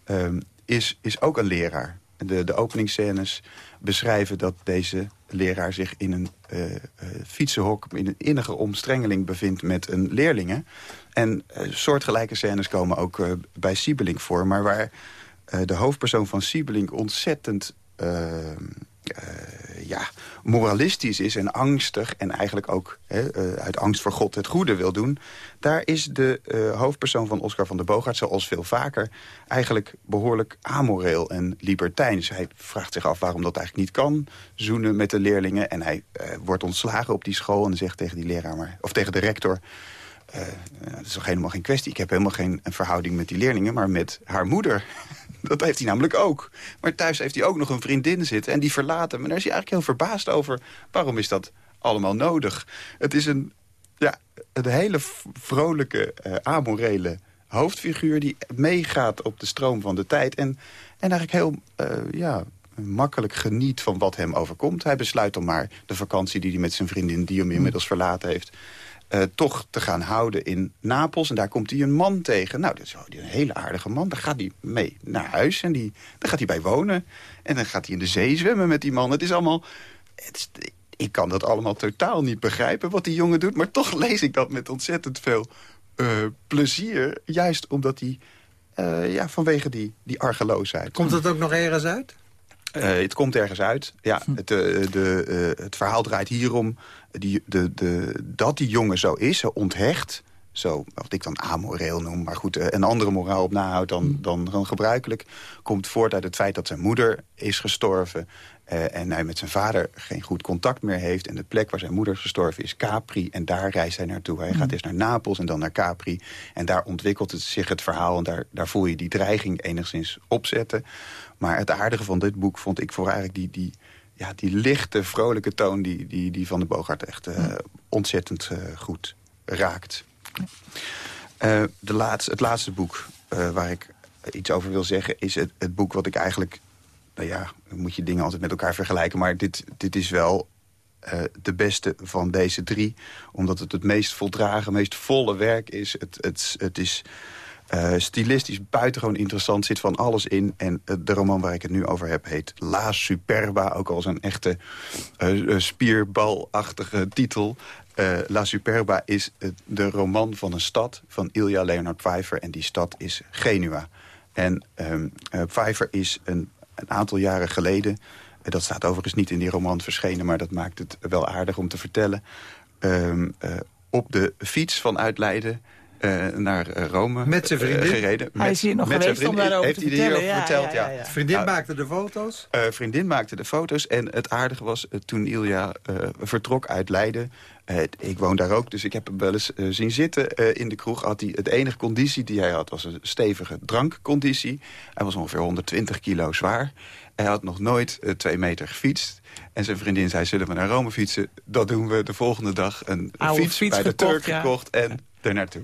um, is, is ook een leraar. De, de openingsscènes beschrijven dat deze leraar zich in een fietsenhok... in een innige omstrengeling bevindt met een leerlinge. En soortgelijke scènes komen ook bij Siebeling voor, maar waar... De hoofdpersoon van Siebelink ontzettend uh, ja, moralistisch is en angstig... en eigenlijk ook uit angst voor God het goede wil doen... daar is de hoofdpersoon van Oscar van der Boogaard, zoals veel vaker... eigenlijk behoorlijk amoreel en libertijns. Hij vraagt zich af waarom dat eigenlijk niet kan, zoenen met de leerlingen... en hij wordt ontslagen op die school en zegt tegen die leraar... Maar, of tegen de rector... Uh, dat is toch helemaal geen kwestie. Ik heb helemaal geen verhouding met die leerlingen, maar met haar moeder. *laughs* Dat heeft hij namelijk ook. Maar thuis heeft hij ook nog een vriendin zitten en die verlaat hem. En daar is hij eigenlijk heel verbaasd over. Waarom is dat allemaal nodig? Het is een, ja, een hele vrolijke, uh, amorele hoofdfiguur... die meegaat op de stroom van de tijd. En, en eigenlijk heel uh, ja, makkelijk geniet van wat hem overkomt. Hij besluit dan maar de vakantie die hij met zijn vriendin... die hem inmiddels verlaten heeft uh, toch te gaan houden in Napels. En daar komt hij een man tegen. Nou, dat is een hele aardige man. Daar gaat hij mee naar huis en die, daar gaat hij bij wonen. En dan gaat hij in de zee zwemmen met die man. Het is allemaal... Het is, ik kan dat allemaal totaal niet begrijpen wat die jongen doet. Maar toch *laughs* lees ik dat met ontzettend veel uh, plezier. Juist omdat hij ja, vanwege die, die argeloosheid. Komt het ook nog ergens uit? Het komt ergens uit. Ja, het, de, het verhaal draait hierom die, de, de, dat die jongen zo is, zo onthecht zo, wat ik dan amoreel noem, maar goed, een andere moraal op nahoudt dan, dan, dan gebruikelijk, komt voort uit het feit dat zijn moeder is gestorven en hij met zijn vader geen goed contact meer heeft. En de plek waar zijn moeder gestorven is Capri. En daar reist hij naartoe. Hij gaat eerst naar Napels en dan naar Capri. En daar ontwikkelt het zich het verhaal. En daar, daar voel je die dreiging enigszins opzetten. Maar het aardige van dit boek vond ik voor eigenlijk die, die, ja, die lichte, vrolijke toon... die, die, die Van de Bogart echt uh, ontzettend uh, goed raakt. Uh, de laatste, het laatste boek waar ik iets over wil zeggen... is het, het boek wat ik eigenlijk nou ja, dan moet je dingen altijd met elkaar vergelijken. Maar dit, dit is wel uh, de beste van deze drie. Omdat het het meest voldragen, meest volle werk is. Het, het, het is uh, stilistisch buitengewoon interessant, zit van alles in. En uh, de roman waar ik het nu over heb heet La Superba. Ook al een echte spierbalachtige titel. La Superba is de roman van een stad van Ilja Leonard Pfeiffer. En die stad is Genua. En um, Pfeiffer is een een aantal jaren geleden... dat staat overigens niet in die roman verschenen... maar dat maakt het wel aardig om te vertellen... Ehm, eh, op de fiets vanuit Leiden uh, naar eh, Rome met zijn vriendin. gereden. Hij is hier nog met geweest om daarover heeft te hij vertellen. hierover verteld, ja. ja, Vriendin nou, maakte de foto's? Uh, vriendin maakte de foto's. En het aardige was, toen Ilja vertrok uit Leiden... ik woon daar ook, dus ik heb hem wel eens zien zitten in de kroeg. Had hij, het enige conditie die hij had, was een stevige drankconditie. Hij was ongeveer 120 kilo zwaar. Hij had nog nooit twee meter gefietst. En zijn vriendin zei, zullen we naar Rome fietsen? Dat doen we de volgende dag. Een fiets, fiets bij de Turk ja. gekocht en er naartoe.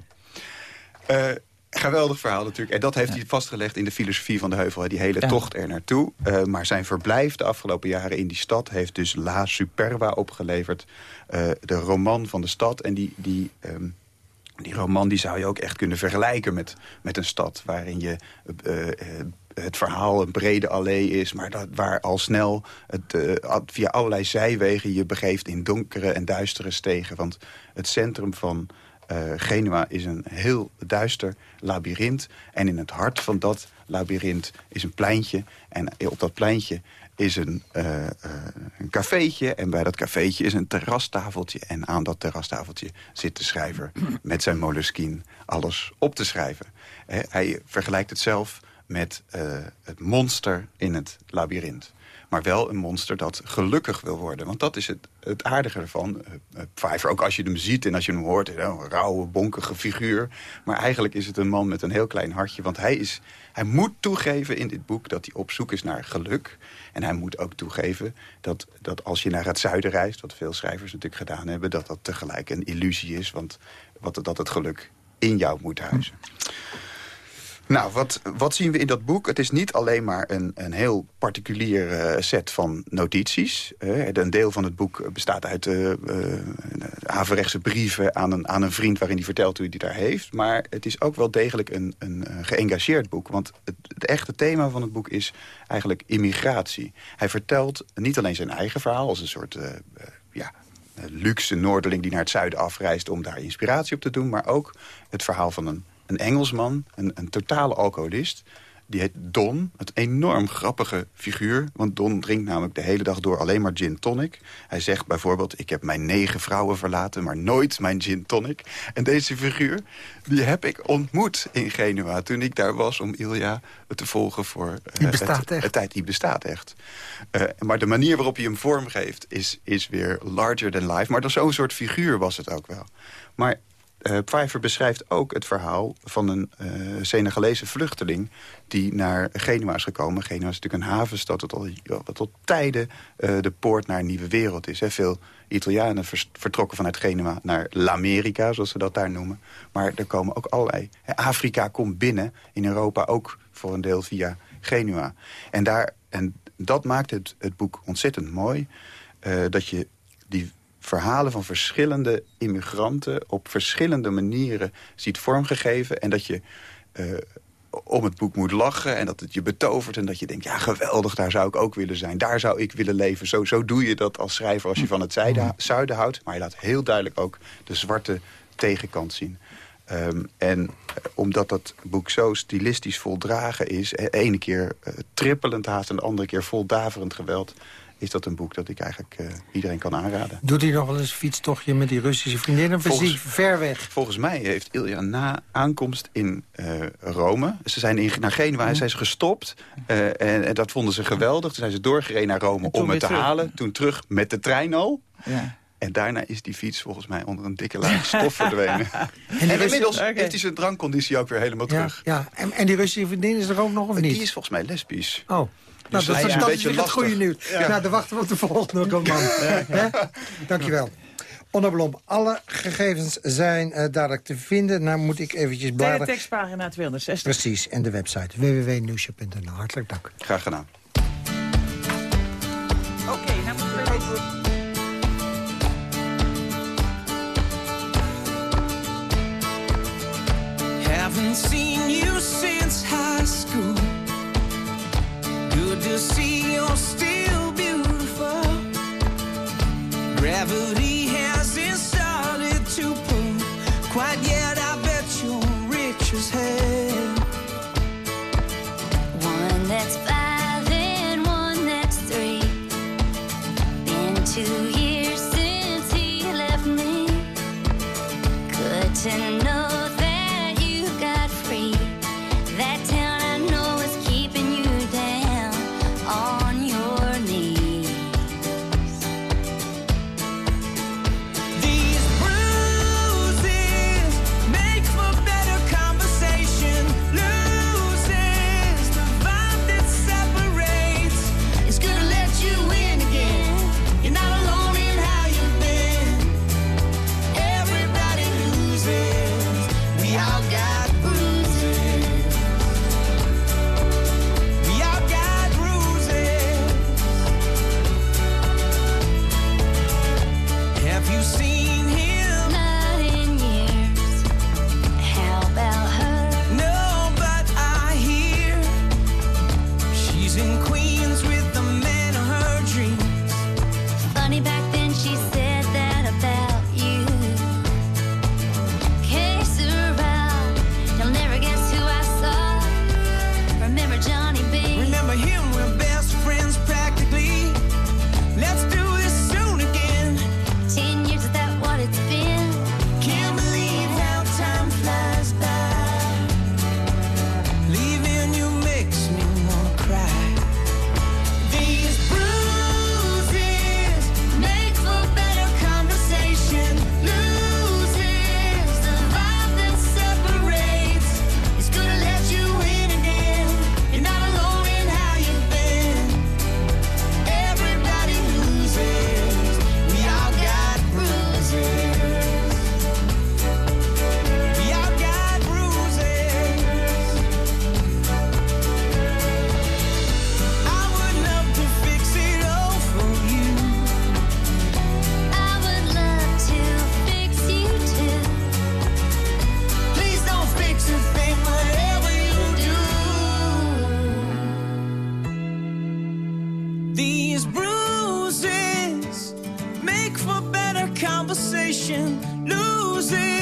Uh, geweldig verhaal natuurlijk. En dat heeft hij vastgelegd in de filosofie van de heuvel. hè, Die hele Ja. tocht er naartoe. Uh, maar zijn verblijf de afgelopen jaren in die stad... heeft dus La Superba opgeleverd. Uh, de roman van de stad. En die, die, um, die roman die zou je ook echt kunnen vergelijken met, met een stad... waarin je... Het verhaal een brede allee is... maar dat, waar al snel het, uh, via allerlei zijwegen je begeeft... in donkere en duistere stegen. Want het centrum van uh, Genua is een heel duister labyrint. En in het hart van dat labyrint is een pleintje. En op dat pleintje is een, uh, een cafeetje. En bij dat cafeetje is een terrastafeltje. En aan dat terrastafeltje zit de schrijver met zijn moleskine alles op te schrijven. Hij vergelijkt het zelf met het monster in het labyrint. Maar wel een monster dat gelukkig wil worden. Want dat is het, het aardige ervan. Uh, Pfeiffer, ook als je hem ziet en als je hem hoort... een rauwe, bonkige figuur. Maar eigenlijk is het een man met een heel klein hartje. Want hij, is, hij moet toegeven in dit boek dat hij op zoek is naar geluk. En hij moet ook toegeven dat, dat als je naar het zuiden reist... wat veel schrijvers natuurlijk gedaan hebben... dat dat tegelijk een illusie is. Want wat, dat het geluk in jou moet huizen. Nou, wat, wat zien we in dat boek? Het is niet alleen maar een, een heel particulier uh, set van notities. Uh, een deel van het boek bestaat uit uh, averechtse brieven aan een, aan een vriend... waarin hij vertelt hoe hij daar heeft. Maar het is ook wel degelijk een, een geëngageerd boek. Want het, het echte thema van het boek is eigenlijk immigratie. Hij vertelt niet alleen zijn eigen verhaal als een soort... ja, luxe Noorderling die naar het zuiden afreist... om daar inspiratie op te doen. Maar ook het verhaal van een een Engelsman, een, een totale alcoholist. Die heet Don, het enorm grappige figuur. Want Don drinkt namelijk de hele dag door alleen maar gin tonic. Hij zegt bijvoorbeeld, ik heb mijn negen vrouwen verlaten... maar nooit mijn gin tonic. En deze figuur, die heb ik ontmoet in Genua... toen ik daar was om Ilja te volgen voor... Uh, die bestaat het, echt. Tijd, die bestaat echt. Uh, maar de manier waarop hij hem vormgeeft is, is weer larger than life. Maar zo'n soort figuur was het ook wel. Maar uh, Pfeiffer beschrijft ook het verhaal van een uh, Senegalese vluchteling... die naar Genua is gekomen. Genua is natuurlijk een havenstad dat al, al tijden uh, de poort naar een nieuwe wereld is. Hè. Veel Italianen vertrokken vanuit Genua naar l'Amerika, zoals ze dat daar noemen. Maar er komen ook allerlei... Hè, Afrika komt binnen in Europa ook voor een deel via Genua. En, daar, en dat maakt het, het boek ontzettend mooi. dat je verhalen van verschillende immigranten... op verschillende manieren ziet vormgegeven. En dat je uh, om het boek moet lachen en dat het je betovert... en dat je denkt, ja, geweldig, daar zou ik ook willen zijn. Daar zou ik willen leven. Zo, zo doe je dat als schrijver als je van het zuiden, zuiden houdt. Maar je laat heel duidelijk ook de zwarte tegenkant zien. Ehm, en eh, omdat dat boek zo stilistisch voldragen is... de ene keer uh, trippelend haast en de andere keer vol daverend geweld is dat een boek dat ik eigenlijk uh, iedereen kan aanraden. Doet hij nog wel eens een fietstochtje met die Russische vriendin of volgens, is hij ver weg? Volgens mij heeft Ilja na aankomst in uh, Rome... ze zijn in, naar Genua mm. zijn ze gestopt uh, en, en, dat vonden ze geweldig. Toen zijn ze doorgereden naar Rome om het te terug. halen. Toen terug met de trein al. Ja. En daarna is die fiets volgens mij onder een dikke laag stof *laughs* verdwenen. en, en inmiddels okay. heeft hij zijn drankconditie ook weer helemaal ja, terug. Ja. En, en die Russische vriendin is er ook nog of niet? Die is volgens mij lesbisch. Oh. Nou, dus dat, dat, is, dat is het goede nieuws. Ja. Nou, dan wachten we op de volgende man. Ja, ja. Dankjewel. Onno Blom, alle gegevens zijn uh, dadelijk te vinden. Nou moet ik eventjes bladeren. De tekstpagina 260. Precies, en de website www.nieuwsje.nl. Hartelijk dank. Graag gedaan. Oké, okay, nou moeten we even... Haven't seen you since high school to see you're still beautiful. Gravity hasn't started to pull quite yet. I bet you're rich as hell. One that's five and one that's three. Been two years since he left me. Good to know losing.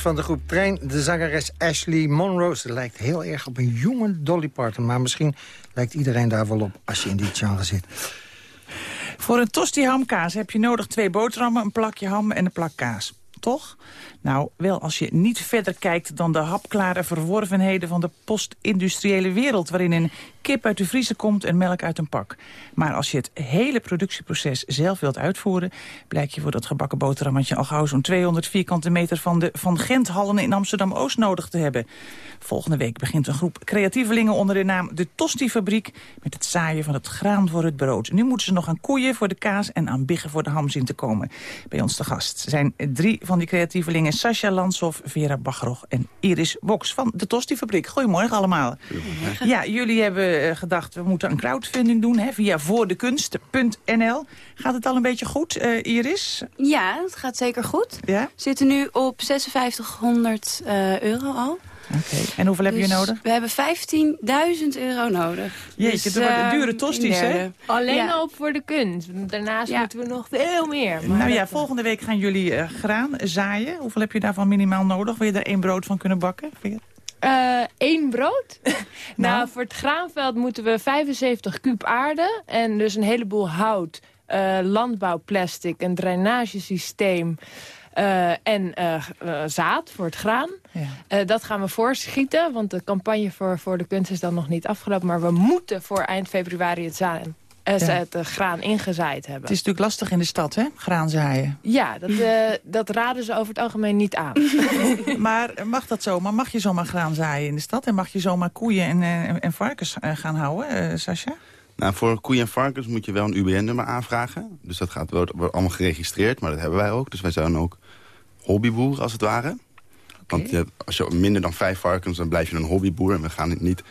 Van de groep Trein. De zangeres Ashley Monroe. Ze lijkt heel erg op een jonge Dolly Parton. Maar misschien lijkt iedereen daar wel op als je in die genre zit. Voor een tosti hamkaas heb je nodig twee boterhammen, een plakje ham en een plak kaas. Nou, wel als je niet verder kijkt dan de hapklare verworvenheden... van de postindustriële wereld... waarin een kip uit de vriezer komt en melk uit een pak. Maar als je het hele productieproces zelf wilt uitvoeren... blijkt je voor dat gebakken boterhammetje al gauw zo'n 200 vierkante meter... van de Van Gent-hallen in Amsterdam-Oost nodig te hebben. Volgende week begint een groep creatievelingen onder de naam De Tosti-fabriek... met het zaaien van het graan voor het brood. Nu moeten ze nog aan koeien voor de kaas en aan biggen voor de ham zien te komen. Bij ons te gast zijn drie van die creatievelingen... Sascha Lanshoff, Vera Bagrog en Iris Boks van De Tosti-fabriek. Goedemorgen allemaal. Ja, jullie hebben eh, gedacht, we moeten een crowdfunding doen hè, via voordekunst.nl. Gaat het al een beetje goed, eh, Iris? Ja, het gaat zeker goed. Ja? We zitten nu op 5600 eh, euro al. Oké. En hoeveel heb je Dus nodig? We hebben 15.000 euro nodig. Jeetje, dat worden eh, dure tosti's, een hè? Alleen Ja. al voor de kunst. Daarnaast moeten we nog veel meer. Maar nou ja, dat- volgende week gaan jullie eh, graan zaaien. Hoeveel heb je daarvan minimaal nodig? Wil je er één brood van kunnen bakken? Veer? Eh, één brood? *laughs* nou, voor het graanveld moeten we 75 kuub aarde... en dus een heleboel hout, eh, landbouwplastic, een drainagesysteem... eh, en eh, eh, zaad voor het graan. Eh, dat gaan we voorschieten, want de campagne voor, voor de kunst is dan nog niet afgelopen. Maar we moeten voor eind februari het, zaan, eh, Ja. het graan ingezaaid hebben. Het is natuurlijk lastig in de stad, hè? Graan zaaien. Ja, dat, eh, dat raden ze over het algemeen niet aan. *laughs* maar mag dat zomaar? Mag je zomaar graan zaaien in de stad? En mag je zomaar koeien en, en varkens gaan houden, eh Sascha? Nou, voor koeien en varkens moet je wel een UBN-nummer aanvragen. Dus dat gaat, wordt, wordt allemaal geregistreerd, maar dat hebben wij ook. Dus wij zijn ook hobbyboer, als het ware. Want je, als je minder dan vijf varkens, dan blijf je een hobbyboer. En we gaan het niet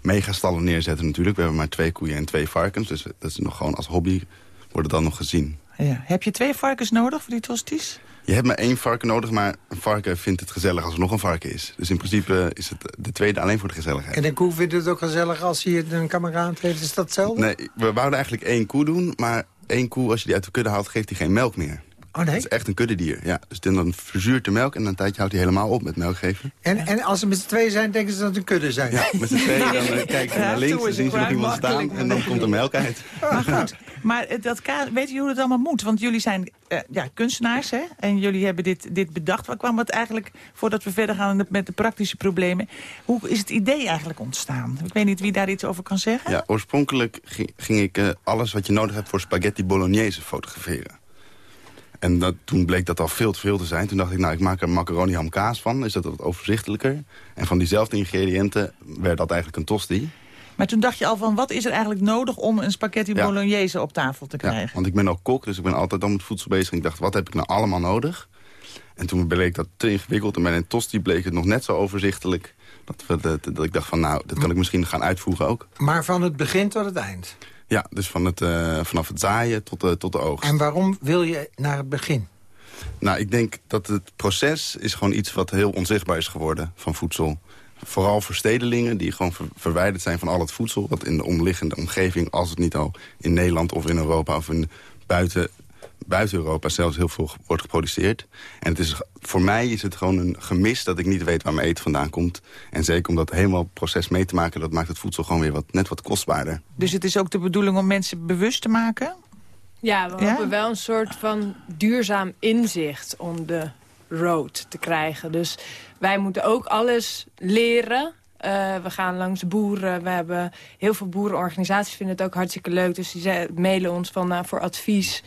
megastallen neerzetten natuurlijk. We hebben maar twee koeien en twee varkens. Dus dat is nog gewoon als hobby, wordt het dan nog gezien. Ja. Heb je twee varkens nodig voor die tosties? Je hebt maar één varken nodig, maar een varken vindt het gezellig als er nog een varken is. Dus in principe is het de tweede alleen voor de gezelligheid. En een koe vindt het ook gezellig als hij een kameraad heeft. Is dat hetzelfde? Nee, we wouden eigenlijk één koe doen, maar één koe, als je die uit de kudde haalt, geeft hij geen melk meer. Oh nee? Het is echt een kuddedier, ja. Dus dan, verzuurt de melk en een tijdje houdt hij helemaal op met melk geven. En, en als ze met z'n tweeën zijn, denken ze dat het een kudde zijn. Ja, met z'n tweeën, dan eh, *laughs* kijken ze naar links, dan zien ze nog iemand staan en dan komt er melk uit. *laughs* Maar goed, maar dat weet je hoe het allemaal moet? Want jullie zijn eh, ja, kunstenaars, hè? En jullie hebben dit, dit bedacht. Waar kwam het eigenlijk, voordat we verder gaan met de praktische problemen... hoe is het idee eigenlijk ontstaan? Ik weet niet wie daar iets over kan zeggen. Ja, oorspronkelijk ging, ging ik eh, alles wat je nodig hebt voor spaghetti bolognese fotograferen. En dat, toen bleek dat al veel te veel te zijn. Toen dacht ik, nou, ik maak er macaroni ham kaas van. Is dat wat overzichtelijker? En van diezelfde ingrediënten werd dat eigenlijk een tosti. Maar toen dacht je al van, wat is er eigenlijk nodig... om een spaghetti Ja. bolognese op tafel te Ja, krijgen? want ik ben ook kok, dus ik ben altijd al met voedsel bezig. En ik dacht, wat heb ik nou allemaal nodig? En toen bleek dat te ingewikkeld. En bij een tosti bleek het nog net zo overzichtelijk... dat, we, dat, dat ik dacht van, nou, dat kan ik misschien gaan uitvoeren ook. Maar van het begin tot het eind. Ja, dus van het, eh, vanaf het zaaien tot, de tot de oogst. En waarom wil je naar het begin? Nou, ik denk dat het proces is gewoon iets wat heel onzichtbaar is geworden van voedsel. Vooral voor stedelingen die gewoon ver- verwijderd zijn van al het voedsel... wat in de omliggende omgeving, als het niet al in Nederland of in Europa... of in buiten, buiten Europa zelfs heel veel wordt geproduceerd. En het is, voor mij is het gewoon een gemis dat ik niet weet waar mijn eten vandaan komt. En zeker om dat helemaal proces mee te maken... dat maakt het voedsel gewoon weer wat, net wat kostbaarder. Dus het is ook de bedoeling om mensen bewust te maken? Ja, we Ja? hopen wel een soort van duurzaam inzicht om de road te krijgen. Dus wij moeten ook alles leren. Eh, we gaan langs boeren. We hebben heel veel boerenorganisaties vinden het ook hartstikke leuk. Dus die ze- mailen ons van nou, voor advies.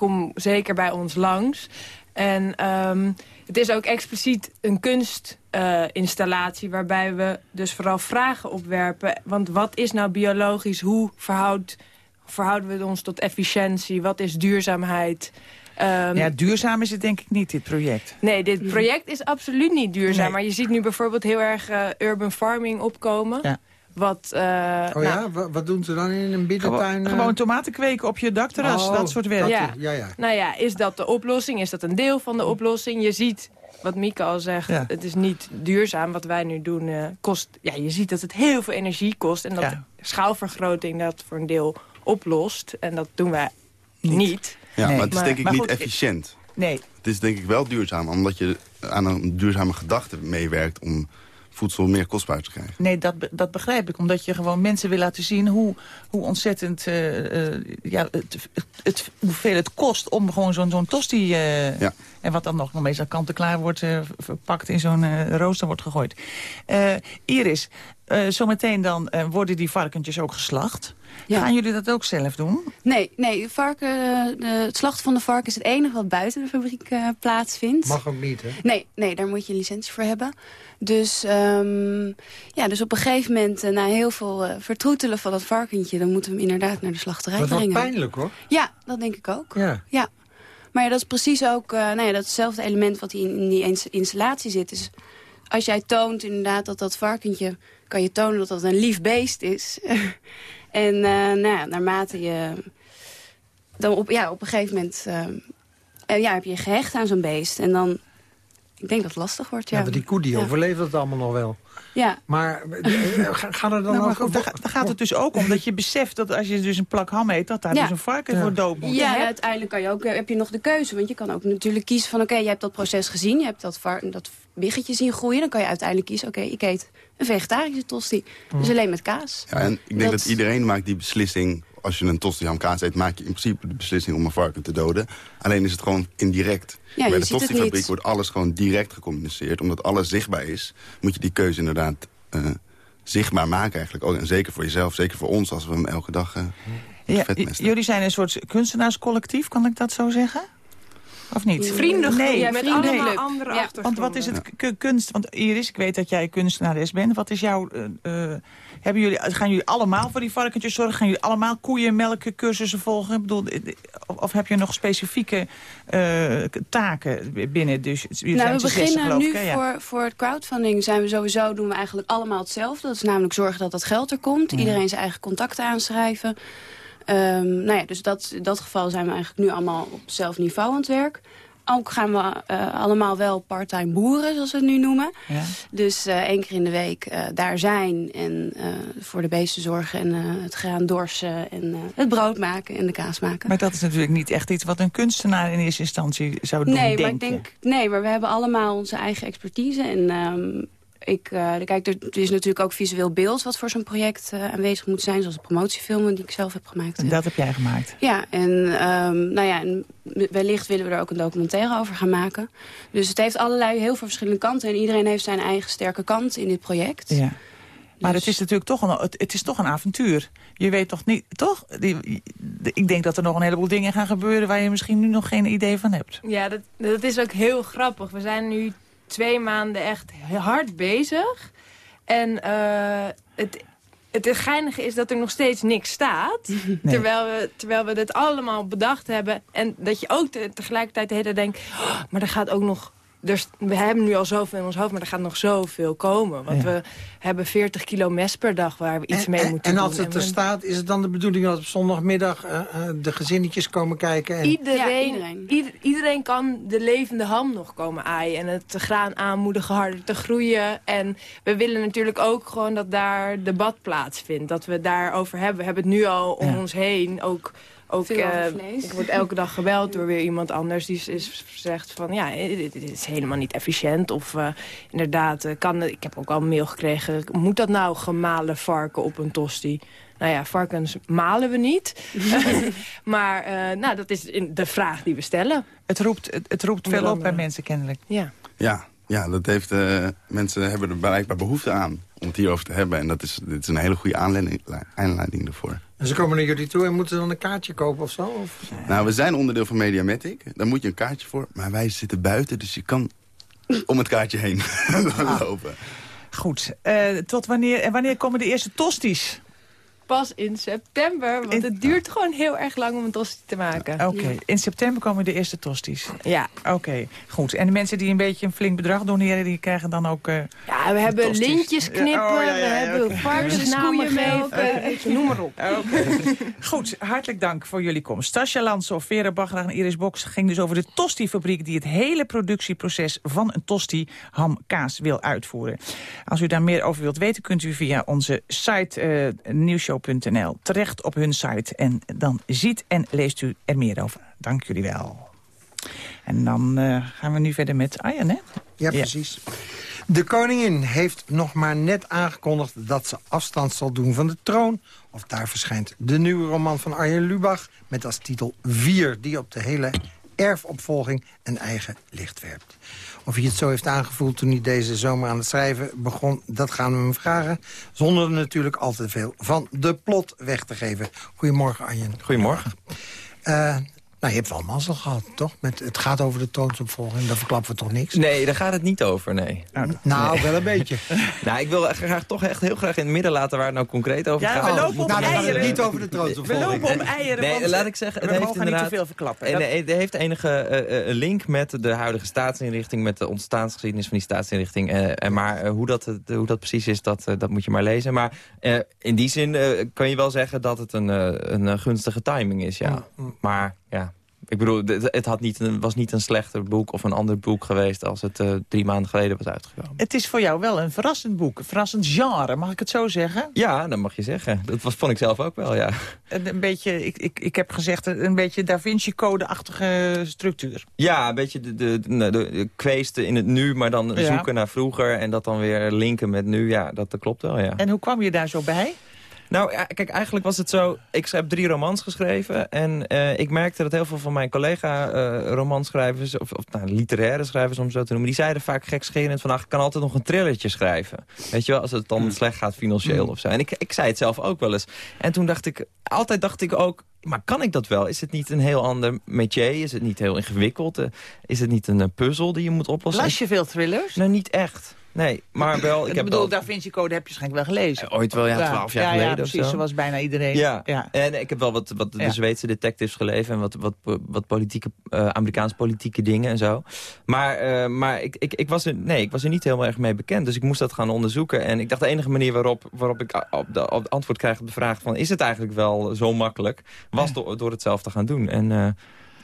Kom zeker bij ons langs. En ehm, het is ook expliciet een kunstinstallatie... waarbij we dus vooral vragen opwerpen. Want wat is nou biologisch? Hoe verhoudt, verhouden we ons tot efficiëntie? Wat is duurzaamheid? Ehm, ja, duurzaam is het denk ik niet, dit project. Nee, dit project is absoluut niet duurzaam. Nee. Maar je ziet nu bijvoorbeeld heel erg eh, urban farming opkomen. Ja. Wat, eh, Oh nou, ja, Wa- wat doen ze dan in een binnentuin? Gewoon, eh? gewoon tomaten kweken op je dakterras, Oh, dat soort werk. Ja. Ja, ja. Nou ja, is dat de oplossing? Is dat een deel van de oplossing? Je ziet, wat Mieke al zegt, Ja. het is niet duurzaam. Wat wij nu doen eh, kost... Ja, je ziet dat het heel veel energie kost. En dat Ja. schaalvergroting dat voor een deel oplost. En dat doen wij niet. Ja, Nee. maar het is Maar- denk ik maar niet goed, efficiënt. Nee, Het is denk ik wel duurzaam, omdat je aan een duurzame gedachte meewerkt om voedsel meer kostbaar te krijgen. Nee, dat, dat begrijp ik. Omdat je gewoon mensen wil laten zien hoe, hoe ontzettend... eh, eh, ja, het, het, het- hoeveel het kost om gewoon zo'n zo'n tosti... eh, En wat dan nog nog meestal kant-en-klaar wordt verpakt in zo'n rooster wordt gegooid. Iris, zometeen dan worden die varkentjes ook geslacht. Gaan jullie dat ook zelf doen? Nee, nee varken, eh, de, het slachten van de varken is het enige wat buiten de fabriek eh, plaatsvindt. Mag ook niet, hè? Nee, nee, daar moet je een licentie voor hebben. Dus, ehm, ja, dus op een gegeven moment, eh, na heel veel vertroetelen van dat varkentje... dan moeten we hem inderdaad naar de slachterij Dat wordt brengen. pijnlijk, hoor. Ja, dat denk ik ook. Ja. Ja. Maar ja, dat is precies ook eh, nou ja, dat is hetzelfde element wat in, in die ins- installatie zit. Dus als jij toont inderdaad dat dat varkentje... kan je tonen dat dat een lief beest is. *laughs* en eh, nou naarmate je... Dan op, ja, op een gegeven moment eh, ja, heb je gehecht aan zo'n beest. En dan... Ik denk dat het lastig wordt, ja. Ja, maar die koe die Ja. overleeft het allemaal nog wel. Ja. Maar eh, ga- gaan er dan Nou, maar ook... goed, daar, daar gaat het dus ook om dat je beseft dat als je dus een plak ham eet... dat daar Ja. dus een varken Ja. voor dood moet. Ja, uiteindelijk kan je ook, eh, heb je nog de keuze. Want je kan ook natuurlijk kiezen van... oké, je hebt dat proces gezien, je hebt dat, var- dat biggetje zien groeien. Dan kan je uiteindelijk kiezen, oké, ik eet een vegetarische tosti. Dus alleen met kaas. Ja, en ik denk Dat- dat... iedereen maakt die beslissing... als je een tosti kaas eet, maak je in principe de beslissing om een varken te doden. Alleen is het gewoon indirect. Ja, je Bij de tostifabriek wordt alles gewoon direct gecommuniceerd. Omdat alles zichtbaar is, moet je die keuze inderdaad eh, zichtbaar maken eigenlijk. Ook, en zeker voor jezelf, zeker voor ons als we hem elke dag eh Ja, jullie zijn een soort kunstenaarscollectief, kan ik dat zo zeggen? Of niet? Vriendengroep nee, met nee. allemaal Nee. andere Want achtergronden. wat is het kunst? Want Iris, ik weet dat jij kunstenares bent. Wat is jouw... eh, eh, hebben jullie, gaan jullie allemaal voor die varkentjes zorgen? Gaan jullie allemaal koeien, melken, cursussen volgen? Ik bedoel, eh, of, of heb je nog specifieke eh, taken binnen? Dus, jullie Nou, zijn we beginnen geloof nu hè? Ja. voor, voor het crowdfunding zijn we sowieso doen we eigenlijk allemaal hetzelfde. Dat is namelijk zorgen dat dat geld er komt. Iedereen zijn eigen contacten aanschrijven. Ehm, nou ja, dus dat, in dat geval zijn we eigenlijk nu allemaal op hetzelfde niveau aan het werk. Ook gaan we eh, allemaal wel part-time boeren, zoals we het nu noemen. Ja. Dus eh, één keer in de week eh, daar zijn en voor de beesten zorgen... en het graan dorsen en het brood maken en de kaas maken. Maar dat is natuurlijk niet echt iets wat een kunstenaar in eerste instantie zou doen, Nee, maar ik denk, nee, maar we hebben allemaal onze eigen expertise. En ehm, ik, eh, kijk, er, er is natuurlijk ook visueel beeld wat voor zo'n project eh, aanwezig moet zijn. Zoals de promotiefilmen die ik zelf heb gemaakt. En dat heb jij gemaakt. Ja, en, ehm, nou ja, en wellicht willen we er ook een documentaire over gaan maken. Dus het heeft allerlei heel veel verschillende kanten. En iedereen heeft zijn eigen sterke kant in dit project. Ja. Maar Dus- het is natuurlijk toch een, het, het is toch een avontuur. Je weet toch niet, toch? Die, ik denk dat er nog een heleboel dingen gaan gebeuren... waar je misschien nu nog geen idee van hebt. Ja, dat, dat is ook heel grappig. We zijn nu twee maanden echt hard bezig. En eh, het, het geinige is dat er nog steeds niks staat. *laughs* Terwijl, we, terwijl we dit allemaal bedacht hebben. En dat je ook te- tegelijkertijd de hele denkt... "Oh, maar er gaat ook nog... Is- we hebben nu al zoveel in ons hoofd, maar er gaat nog zoveel komen. Want Ja. we hebben 40 kilo mes per dag waar we iets mee En, moeten en doen. als het er staat, is het dan de bedoeling dat op zondagmiddag eh, eh, de gezinnetjes komen kijken? En... Iedereen, iedereen. ieder- iedereen kan de levende ham nog komen aaien. En het graan aanmoedigen harder te groeien. En we willen natuurlijk ook gewoon dat daar debat plaatsvindt. Dat we het daarover hebben. We hebben het nu al om Ja. ons heen. Ook, ook Veel over eh, vlees. ik word elke dag gebeld door weer iemand anders. Die is, is- zegt van ja, dit, dit is helemaal niet efficiënt. Of eh, inderdaad, eh, kan, ik heb ook al een mail gekregen. Moet dat nou gemalen varken op een tosti? Nou ja, varkens malen we niet. *laughs* *laughs* maar eh, nou, dat is in de vraag die we stellen. Het roept, het, het roept veel op bij mensen kennelijk. Ja. Ja, ja dat heeft, eh, mensen hebben er blijkbaar behoefte aan om het hierover te hebben. En dat is, dit is een hele goede aanleiding, aanleiding ervoor. En ze komen naar jullie toe en moeten dan een kaartje kopen of zo? Of? Nou, we zijn onderdeel van Mediamatic. Daar moet je een kaartje voor. Maar wij zitten buiten, dus je kan om het kaartje heen *laughs* lopen. Goed, eh, tot wanneer, en wanneer komen de eerste tosties? Pas in september, want het duurt gewoon heel erg lang om een tosti te maken. Oké, in september komen de eerste tosties. Ja. Oké, goed. En de mensen die een beetje een flink bedrag doneren... die krijgen dan ook... eh, Ja, we hebben Tosties. lintjes knippen, Ja, oh, ja, ja, we hebben oké. varkensnamen Koeienmelk, geven, noem maar op. *laughs* Goed, hartelijk dank voor jullie komst. Tasja Lansel, Vera Bagger en Iris Boks ging dus over de Tosti-fabriek... die het hele productieproces van een Tosti ham-kaas wil uitvoeren. Als u daar meer over wilt weten, kunt u via onze site eh nieuwshow.nl terecht op hun site. En dan ziet en leest u er meer over. Dank jullie wel. En dan eh, gaan we nu verder met Arjen, hè? Ja, precies. De koningin heeft nog maar net aangekondigd dat ze afstand zal doen van de troon. Of daar verschijnt de nieuwe roman van Arjen Lubach... met als titel 4, die op de hele erfopvolging een eigen licht werpt. Of hij het zo heeft aangevoeld toen hij deze zomer aan het schrijven begon... dat gaan we hem vragen. Zonder natuurlijk al te veel van de plot weg te geven. Goedemorgen, Arjen. Goedemorgen. Eh, nou, je hebt wel mazzel gehad, toch? Met, het gaat over de troonsopvolging, daar verklappen we toch niks? Nee, daar gaat het niet over, nee. Nou, Nee. wel een beetje. *laughs* nou, ik wil graag, toch echt heel graag in het midden laten waar het nou concreet over Ja, gaat. we lopen op nou, het eieren. niet over de troonsopvolging. We lopen om eieren, Nee, want laat ik zeggen, het we heeft mogen niet te veel verklappen. En, Dat- Het heeft enige eh, eh, link met de huidige staatsinrichting... met de ontstaansgeschiedenis van die staatsinrichting. eh, en maar hoe, dat, het- hoe dat precies is, dat, dat moet je maar lezen. Maar eh, in die zin eh, kan je wel zeggen dat het een, eh, een gunstige timing is, ja. Maar ja, ik bedoel, het, had niet was niet een slechter boek of een ander boek geweest... als het eh, drie maanden geleden was uitgekomen. Het is voor jou wel een verrassend boek. Een verrassend genre, mag ik het zo zeggen? Ja, dat mag je zeggen. Dat was, vond ik zelf ook wel, ja. Een, een beetje, ik, ik, ik heb gezegd, een beetje Da Vinci Code-achtige structuur. Ja, een beetje de, de, de, de, de kweesten in het nu, maar dan Ja. zoeken naar vroeger... en dat dan weer linken met nu. Ja, dat, dat klopt wel, ja. En hoe kwam je daar zo bij? Nou, kijk, eigenlijk was het zo... Ik heb drie romans geschreven en eh, ik merkte dat heel veel van mijn collega-romanschrijvers... of, of nou, literaire schrijvers, om het zo te noemen... die zeiden vaak gekscherend van... ach, ik kan altijd nog een trillertje schrijven. Weet je wel, als het dan slecht gaat financieel of zo. En ik, ik zei het zelf ook wel eens. En toen dacht ik, altijd dacht ik ook... Maar kan ik dat wel? Is het niet een heel ander métier? Is het niet heel ingewikkeld? Eh, Is het niet een eh, puzzel die je moet oplossen? Las je veel thrillers? Nou, niet echt. Nee, maar wel... Ik Ik heb bedoel, wel... Da Vinci Code heb je waarschijnlijk wel gelezen. Ooit wel, ja, 12 jaar ja, geleden Ja, of precies, zo. zoals bijna iedereen. Ja. ja. en ik heb wel wat, wat de Ja. Zweedse detectives gelezen... en wat, wat, wat politieke, eh, Amerikaans politieke dingen en zo. Maar, eh, maar ik, ik, ik, was er, nee, ik was er niet helemaal erg mee bekend. Dus ik moest dat gaan onderzoeken. En ik dacht, de enige manier waarop, waarop ik op de, op de antwoord krijg op de vraag... van is het eigenlijk wel zo makkelijk... was door, door het zelf te gaan doen. En eh,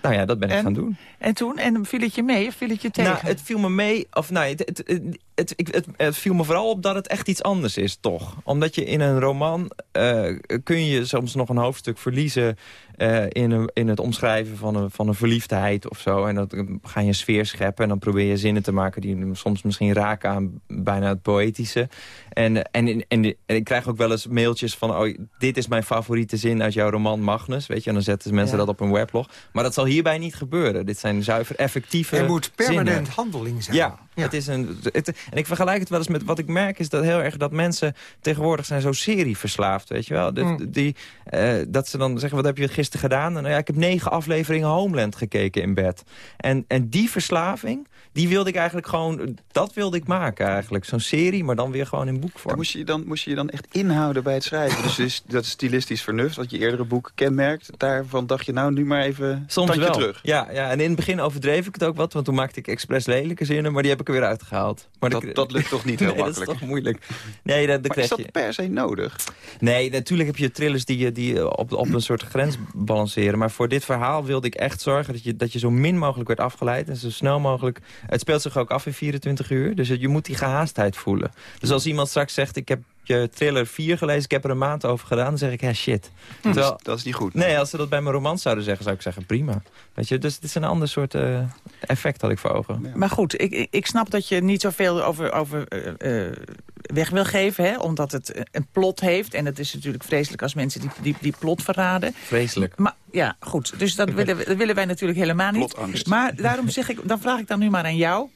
nou ja, dat ben ik gaan doen. En toen? En viel het je mee of viel het je tegen? Nou, het viel me mee, of nee, het, het, het, het, ik- het, het viel me vooral op dat het echt iets anders is, toch? Omdat je in een roman, eh, kun je soms nog een hoofdstuk verliezen... eh, in, een, in het omschrijven van een, van een verliefdheid of zo. En dan ga je een sfeer scheppen en dan probeer je zinnen te maken... die soms misschien raken aan bijna het poëtische. En, en, en, en ik krijg ook wel eens mailtjes van... oh, dit is mijn favoriete zin uit jouw roman Magnus. Weet je, en dan zetten mensen Ja. dat op een weblog. Maar dat zal hierbij niet gebeuren. Dit zijn zuiver effectieve Er moet permanent zinnen. handeling zijn. Ja, Het is een, het, en ik vergelijk het wel eens met wat ik merk... is dat heel erg dat mensen tegenwoordig zijn zo serieverslaafd, weet je wel. De- Mm. die, eh, dat ze dan zeggen, wat heb je gisteren gedaan? En, nou ja, ik heb negen afleveringen Homeland gekeken in bed. En, en die verslaving, die wilde ik eigenlijk gewoon... dat wilde ik maken eigenlijk. Zo'n serie, maar dan weer gewoon in boekvorm. Moest je, je dan, moest je je dan echt inhouden bij het schrijven? Dus is, dat stilistisch vernuft, wat je eerdere boeken kenmerkt... daarvan dacht je nou nu maar even Soms wel. terug. Ja, ja, en in het begin overdreef ik het ook wat, want toen maakte ik expres lelijke zinnen, maar die heb ik er weer uitgehaald. Maar Dat- dat lukt toch niet *laughs* heel nee, makkelijk? dat is toch moeilijk. Nee, dat, dat Maar is dat je. per se nodig? Nee, natuurlijk heb je thrillers die, je- die op, op een soort grens balanceren. Maar voor dit verhaal wilde ik echt zorgen dat je, dat je zo min mogelijk werd afgeleid. En zo snel mogelijk... Het speelt zich ook af in 24 uur. Dus je moet die gehaastheid voelen. Dus als iemand straks zegt, ik heb je thriller 4 gelezen, ik heb er een maand over gedaan, dan zeg ik, ja shit. Terwijl- dat is niet goed. Nee, als ze dat bij mijn romans zouden zeggen, zou ik zeggen, prima. Weet je, dus het is een ander soort eh, effect had ik voor ogen. Maar goed, ik, ik- snap dat je niet zoveel over, over eh, eh, weg wil geven, hè, omdat het een plot heeft. En het is natuurlijk vreselijk als mensen die, die, die plot verraden. Vreselijk. Maar ja, goed, dus dat *laughs* willen, we- dat willen wij natuurlijk helemaal niet. Plotangst. Maar daarom zeg ik, dan vraag ik dan nu maar aan jou.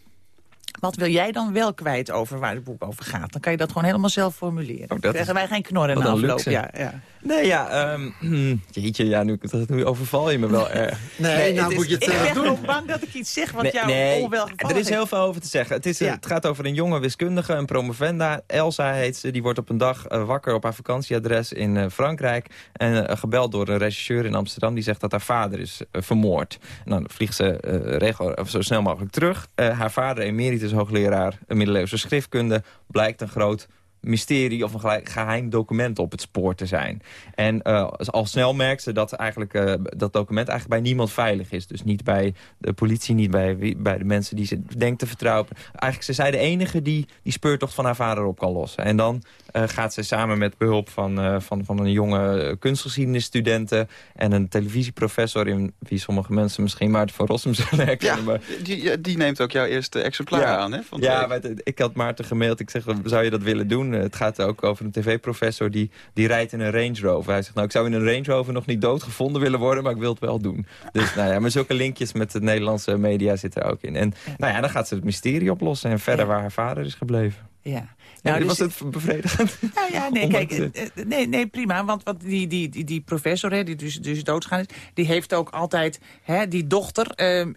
Wat wil jij dan wel kwijt over waar het boek over gaat? Dan kan je dat gewoon helemaal zelf formuleren. Dan Oh, dat krijgen is- wij geen knorren na een afloop. luxe. Ja, ja. Nee, ja, ehm, hmm, *clears throat* jeetje, ja, nu, nu overval je me wel *laughs* erg. Nee, nou moet je het Ik zelf ben doen. gewoon bang dat ik iets zeg wat Nee, jou nee, onwelgevallig er is heel veel over te zeggen. Het, is, Ja. het gaat over een jonge wiskundige, een promovenda. Elsa heet ze. Die wordt op een dag eh, wakker op haar vakantieadres in eh, Frankrijk. En eh, gebeld door een regisseur in Amsterdam. Die zegt dat haar vader is eh, vermoord. En dan vliegt ze eh, regel, of zo snel mogelijk terug. Eh, haar vader, emeritus hoogleraar eh, middeleeuwse schriftkunde... blijkt een groot mysterie of een geheim document op het spoor te zijn. En eh, al snel merkt ze dat eigenlijk, eh, dat document eigenlijk bij niemand veilig is. Dus niet bij de politie, niet bij, wie- bij de mensen die ze denkt te vertrouwen. Eigenlijk, ze zij de enige die die speurtocht van haar vader op kan lossen. En dan eh, gaat ze samen met behulp van, van, van een jonge kunstgeschiedenisstudenten... en een televisieprofessor in wie sommige mensen misschien Maarten van Rossum zullen herkennen. maar Die, die neemt ook jouw eerste exemplaar ja, aan, hè? Van ja maar ik had Maarten gemaild. Ik zeg, zou je dat willen doen? Het gaat ook over een tv-professor die, die rijdt in een Range Rover. Hij zegt, nou, ik zou in een Range Rover nog niet doodgevonden willen worden... maar ik wil het wel doen. Dus nou ja, maar zulke linkjes met de Nederlandse media zitten er ook in. En nou ja, dan gaat ze het mysterie oplossen... en verder waar haar vader is gebleven. Ja. Nou, dus- was het bevredigend? Nou ja, nee, kijk, eh, eh, nee, nee, prima. Want, want die, die, die, die professor, hè, die dus, dus doodgaan is... die heeft ook altijd, hè, die dochter... eh, eh,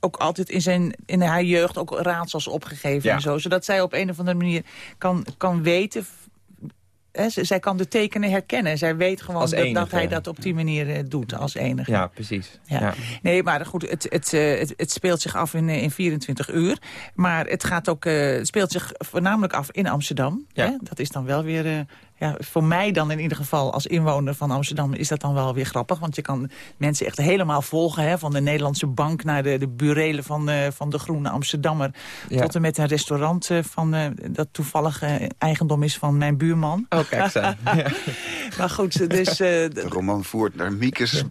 ook altijd in, zijn, in haar jeugd ook raadsels opgegeven Ja. en zo. Zodat zij op een of andere manier kan, kan weten... Zij kan de tekenen herkennen. Zij weet gewoon dat, hij dat op die manier eh, doet, als enige. Ja, precies. Ja. Ja. Nee, maar goed, het, het, eh, het, het speelt zich af in, in 24 uur. Maar het, gaat ook, eh, het speelt zich voornamelijk af in Amsterdam. Ja. Dat is dan wel weer... ja, voor mij dan in ieder geval als inwoner van Amsterdam is dat dan wel weer grappig. Want je kan mensen echt helemaal volgen. Hè, van de Nederlandse bank naar de, de burelen van, van de Groene Amsterdammer. Ja. Tot en met een restaurant van, dat toevallig eigendom is van mijn buurman. Oh, aan. *laughs* Ja. maar goed, dus... eh, De roman voert naar Miekes...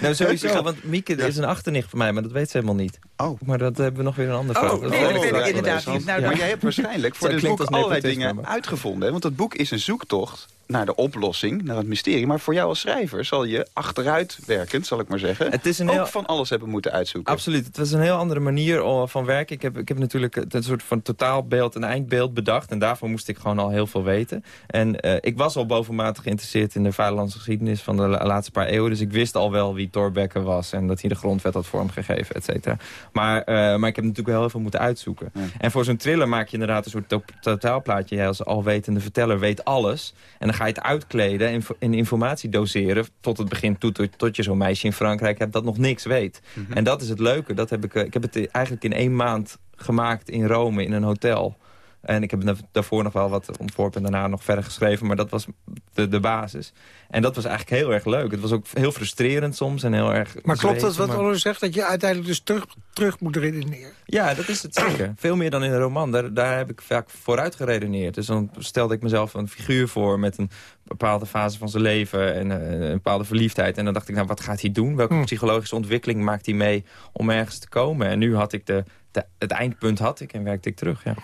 Nou, sowieso, want Mieke is een achternicht van mij, maar dat weet ze helemaal niet. Oh. Maar dat hebben we nog weer een ander verhaal. Oh, Dat nee, weet ik inderdaad niet. Nou, Ja. Maar jij hebt waarschijnlijk *laughs* voor dit boek allerlei dingen maar- uitgevonden. Hè? Want dat boek is een zoektocht naar de oplossing, naar het mysterie. Maar voor jou als schrijver zal je achteruitwerkend, zal ik maar zeggen... Het is een ook heel- van alles hebben moeten uitzoeken. Absoluut. Het was een heel andere manier van werken. Ik heb, ik heb natuurlijk het- een soort van totaalbeeld, een eindbeeld bedacht. En daarvoor moest ik gewoon al heel veel weten. En eh, ik was al bovenmatig geïnteresseerd in de vaderlandse geschiedenis van de la- laatste paar eeuwen. Dus ik wist al wel wie Thorbecke was en dat hij de grondwet had vormgegeven, et cetera. Maar, eh, maar ik heb natuurlijk wel heel veel moeten uitzoeken. En voor zo'n thriller maak je inderdaad een soort to- totaalplaatje. Jij als alwetende verteller weet alles. En dan ga je het uitkleden en, en informatie doseren tot het begin toe. Tot, tot je zo'n meisje in Frankrijk hebt dat nog niks weet. En dat is het leuke. Dat heb ik, eh, ik heb het eigenlijk in één maand gemaakt in Rome in een hotel. En ik heb da- daarvoor nog wel wat ontworpen en daarna nog verder geschreven. Maar dat was de, de basis. En dat was eigenlijk heel erg leuk. Het was ook heel frustrerend soms en heel erg Maar klopt dat wat Olle zegt, dat je uiteindelijk dus terug, terug moet redeneren? ja, dat is het zeker. *clears throat* Veel meer dan in een roman. Daar, daar heb ik vaak vooruit geredeneerd. Dus dan stelde ik mezelf een figuur voor met een bepaalde fase van zijn leven en eh, een bepaalde verliefdheid. En dan dacht ik, nou, wat gaat hij doen? Welke psychologische ontwikkeling maakt hij mee om ergens te komen? En nu had ik de, de- het eindpunt had ik en werkte ik terug, ja.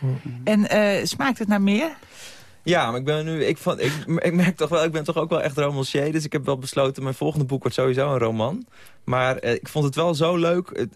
En eh, smaakt het naar meer? Ja, maar ik ben nu. Ik, vond, ik, ik merk toch wel, ik ben toch ook wel echt romancier. Dus ik heb wel besloten, mijn volgende boek wordt sowieso een roman. Maar eh, ik vond het wel zo leuk.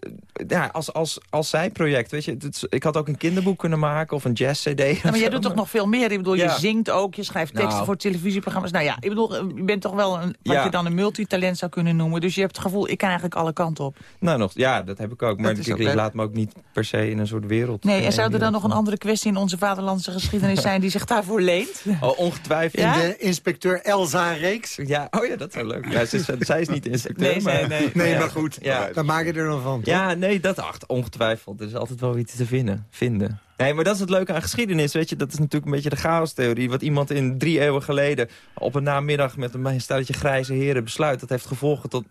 ja, als, als, als zijproject. Weet je, het ik had ook een kinderboek kunnen maken of een jazz-cd. Ja, maar jij doet toch nog veel meer? Ik bedoel, Ja. je zingt ook, je schrijft teksten Nou. voor televisieprogramma's. Nou ja, ik bedoel, eh, je bent toch wel een, wat Ja. je dan een multitalent zou kunnen noemen. Dus je hebt het gevoel, ik kan eigenlijk alle kanten op. Nou, nog, ja, dat heb ik ook. Maar ik, ook ik leuk. laat me ook niet per se in een soort wereld. Nee, eh, en zou er dan nog een andere kwestie in onze vaderlandse geschiedenis zijn die zich daarvoor leent? *laughs* Oh, ongetwijfeld. Ja? De inspecteur Elsa-reeks? Ja, oh ja, dat is wel leuk. Ja, ze zij is niet de inspecteur. Nee, nee, nee. Nee, ja. maar goed. Ja. Daar maak je er dan van. toch? Ja, nee, dat acht, ongetwijfeld. Er is altijd wel iets te vinden. vinden. Nee, maar dat is het leuke aan geschiedenis, weet je. Dat is natuurlijk een beetje de chaostheorie. Wat iemand in drie eeuwen geleden op een namiddag met een stelletje grijze heren besluit... dat heeft gevolgen tot,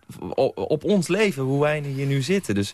op, ons leven, hoe wij hier nu zitten. Dus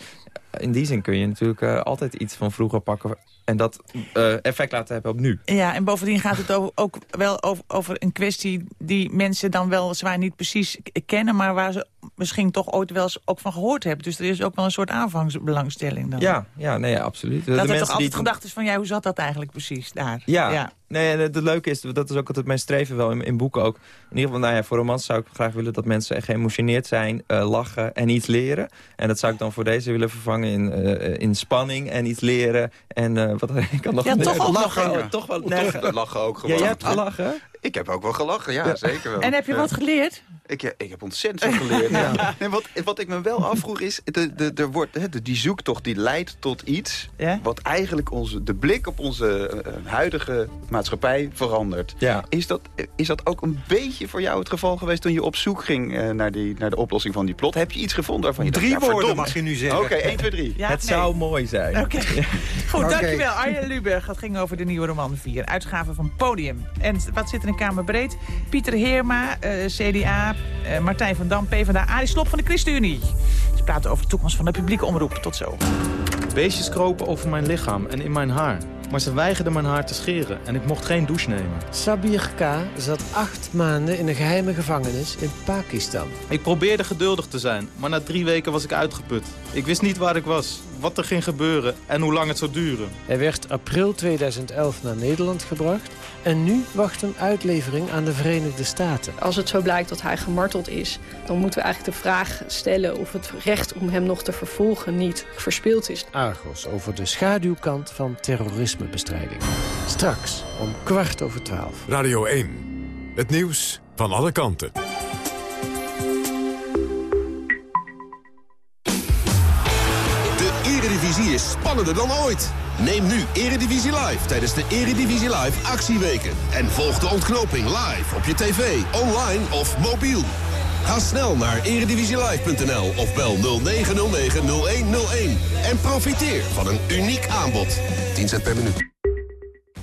in die zin kun je natuurlijk eh, altijd iets van vroeger pakken... en dat eh, effect laten hebben op nu. Ja, en bovendien gaat het ook wel over, over een kwestie die mensen dan wel zwaar niet precies kennen... maar waar ze misschien toch ooit wel eens ook van gehoord hebben. Dus er is ook wel een soort aanvangsbelangstelling dan. Ja, ja, nee, absoluut. Dat er mensen toch altijd die- gedacht is van, ja, hoe zat dat eigenlijk precies daar? Ja, Nee, en het leuke is, dat is ook altijd mijn streven wel in, in boeken ook. In ieder geval, nou ja, voor romans zou ik graag willen dat mensen geëmotioneerd zijn, eh, lachen en iets leren. En dat zou ik dan voor deze willen vervangen in, eh, in spanning en iets leren. En eh, wat ik kan nog Ja, toch ook lachen. Oh, ja. toch wel Toch nee, lachen ook Ja, gewoon. jij hebt gelachen? Ik heb ook wel gelachen, ja, Ja. zeker wel. En heb je Ja. wat geleerd? Ik, ja, ik heb ontzettend veel geleerd. *laughs* Ja. Nee, wat, wat ik me wel afvroeg is, de, de, er wordt, hè, de- die zoektocht die leidt tot iets... wat eigenlijk onze, de blik op onze eh, huidige maatschappij verandert. Ja. Is, dat, is dat ook een beetje voor jou het geval geweest... toen je op zoek ging eh, naar, die, naar de oplossing van die plot? Heb je iets gevonden waarvan je Drie dacht... woorden verdomme. mag je nu zeggen. Oké, 1, 2, 3. Ja, het nee. zou mooi zijn. Oké. *laughs* Goed, dankjewel. Arjen Lubach. Het ging over de nieuwe roman 4. Uitgave van Podium. En wat zit er Kamerbreed? Pieter Heerma, eh, CDA, eh, Martijn van Dam, PvdA, Arie Slob van de ChristenUnie. Ze praten over de toekomst van de publieke omroep. Tot zo. Beestjes kropen over mijn lichaam en in mijn haar. Maar ze weigerden mijn haar te scheren en ik mocht geen douche nemen. Sabir K. zat acht maanden in een geheime gevangenis in Pakistan. Ik probeerde geduldig te zijn, maar na drie weken was ik uitgeput. Ik wist niet waar ik was, wat er ging gebeuren en hoe lang het zou duren. Hij werd april 2011 naar Nederland gebracht... en nu wacht een uitlevering aan de Verenigde Staten. Als het zo blijkt dat hij gemarteld is, dan moeten we eigenlijk de vraag stellen of het recht om hem nog te vervolgen niet verspeeld is. Argos over de schaduwkant van terrorismebestrijding. Straks om kwart over twaalf. Radio 1. Het nieuws van alle kanten. Eredivisie is spannender dan ooit. Neem nu Eredivisie Live tijdens de Eredivisie Live actieweken. En volg de ontknoping live op je tv, online of mobiel. Ga snel naar eredivisielive.nl of bel 0909-0101. En profiteer van een uniek aanbod. 10 cent per minuut.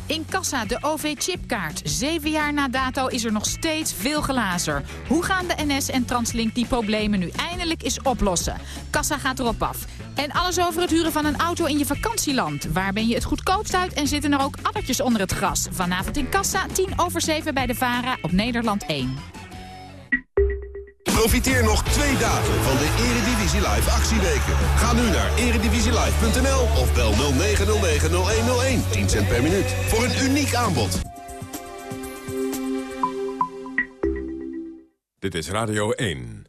In Kassa, de OV-chipkaart. Zeven jaar na dato is er nog steeds veel glazer. Hoe gaan de NS en Translink die problemen nu eindelijk eens oplossen? Kassa gaat erop af. En alles over het huren van een auto in je vakantieland. Waar ben je het goedkoopst uit en zitten er ook addertjes onder het gras? Vanavond in Kassa, 10 over 7 bij de VARA op Nederland 1. Profiteer nog twee dagen van de Eredivisie Live actieweken. Ga nu naar eredivisielive.nl of bel 0909-0101. 10 cent per minuut. Voor een uniek aanbod. Dit is Radio 1.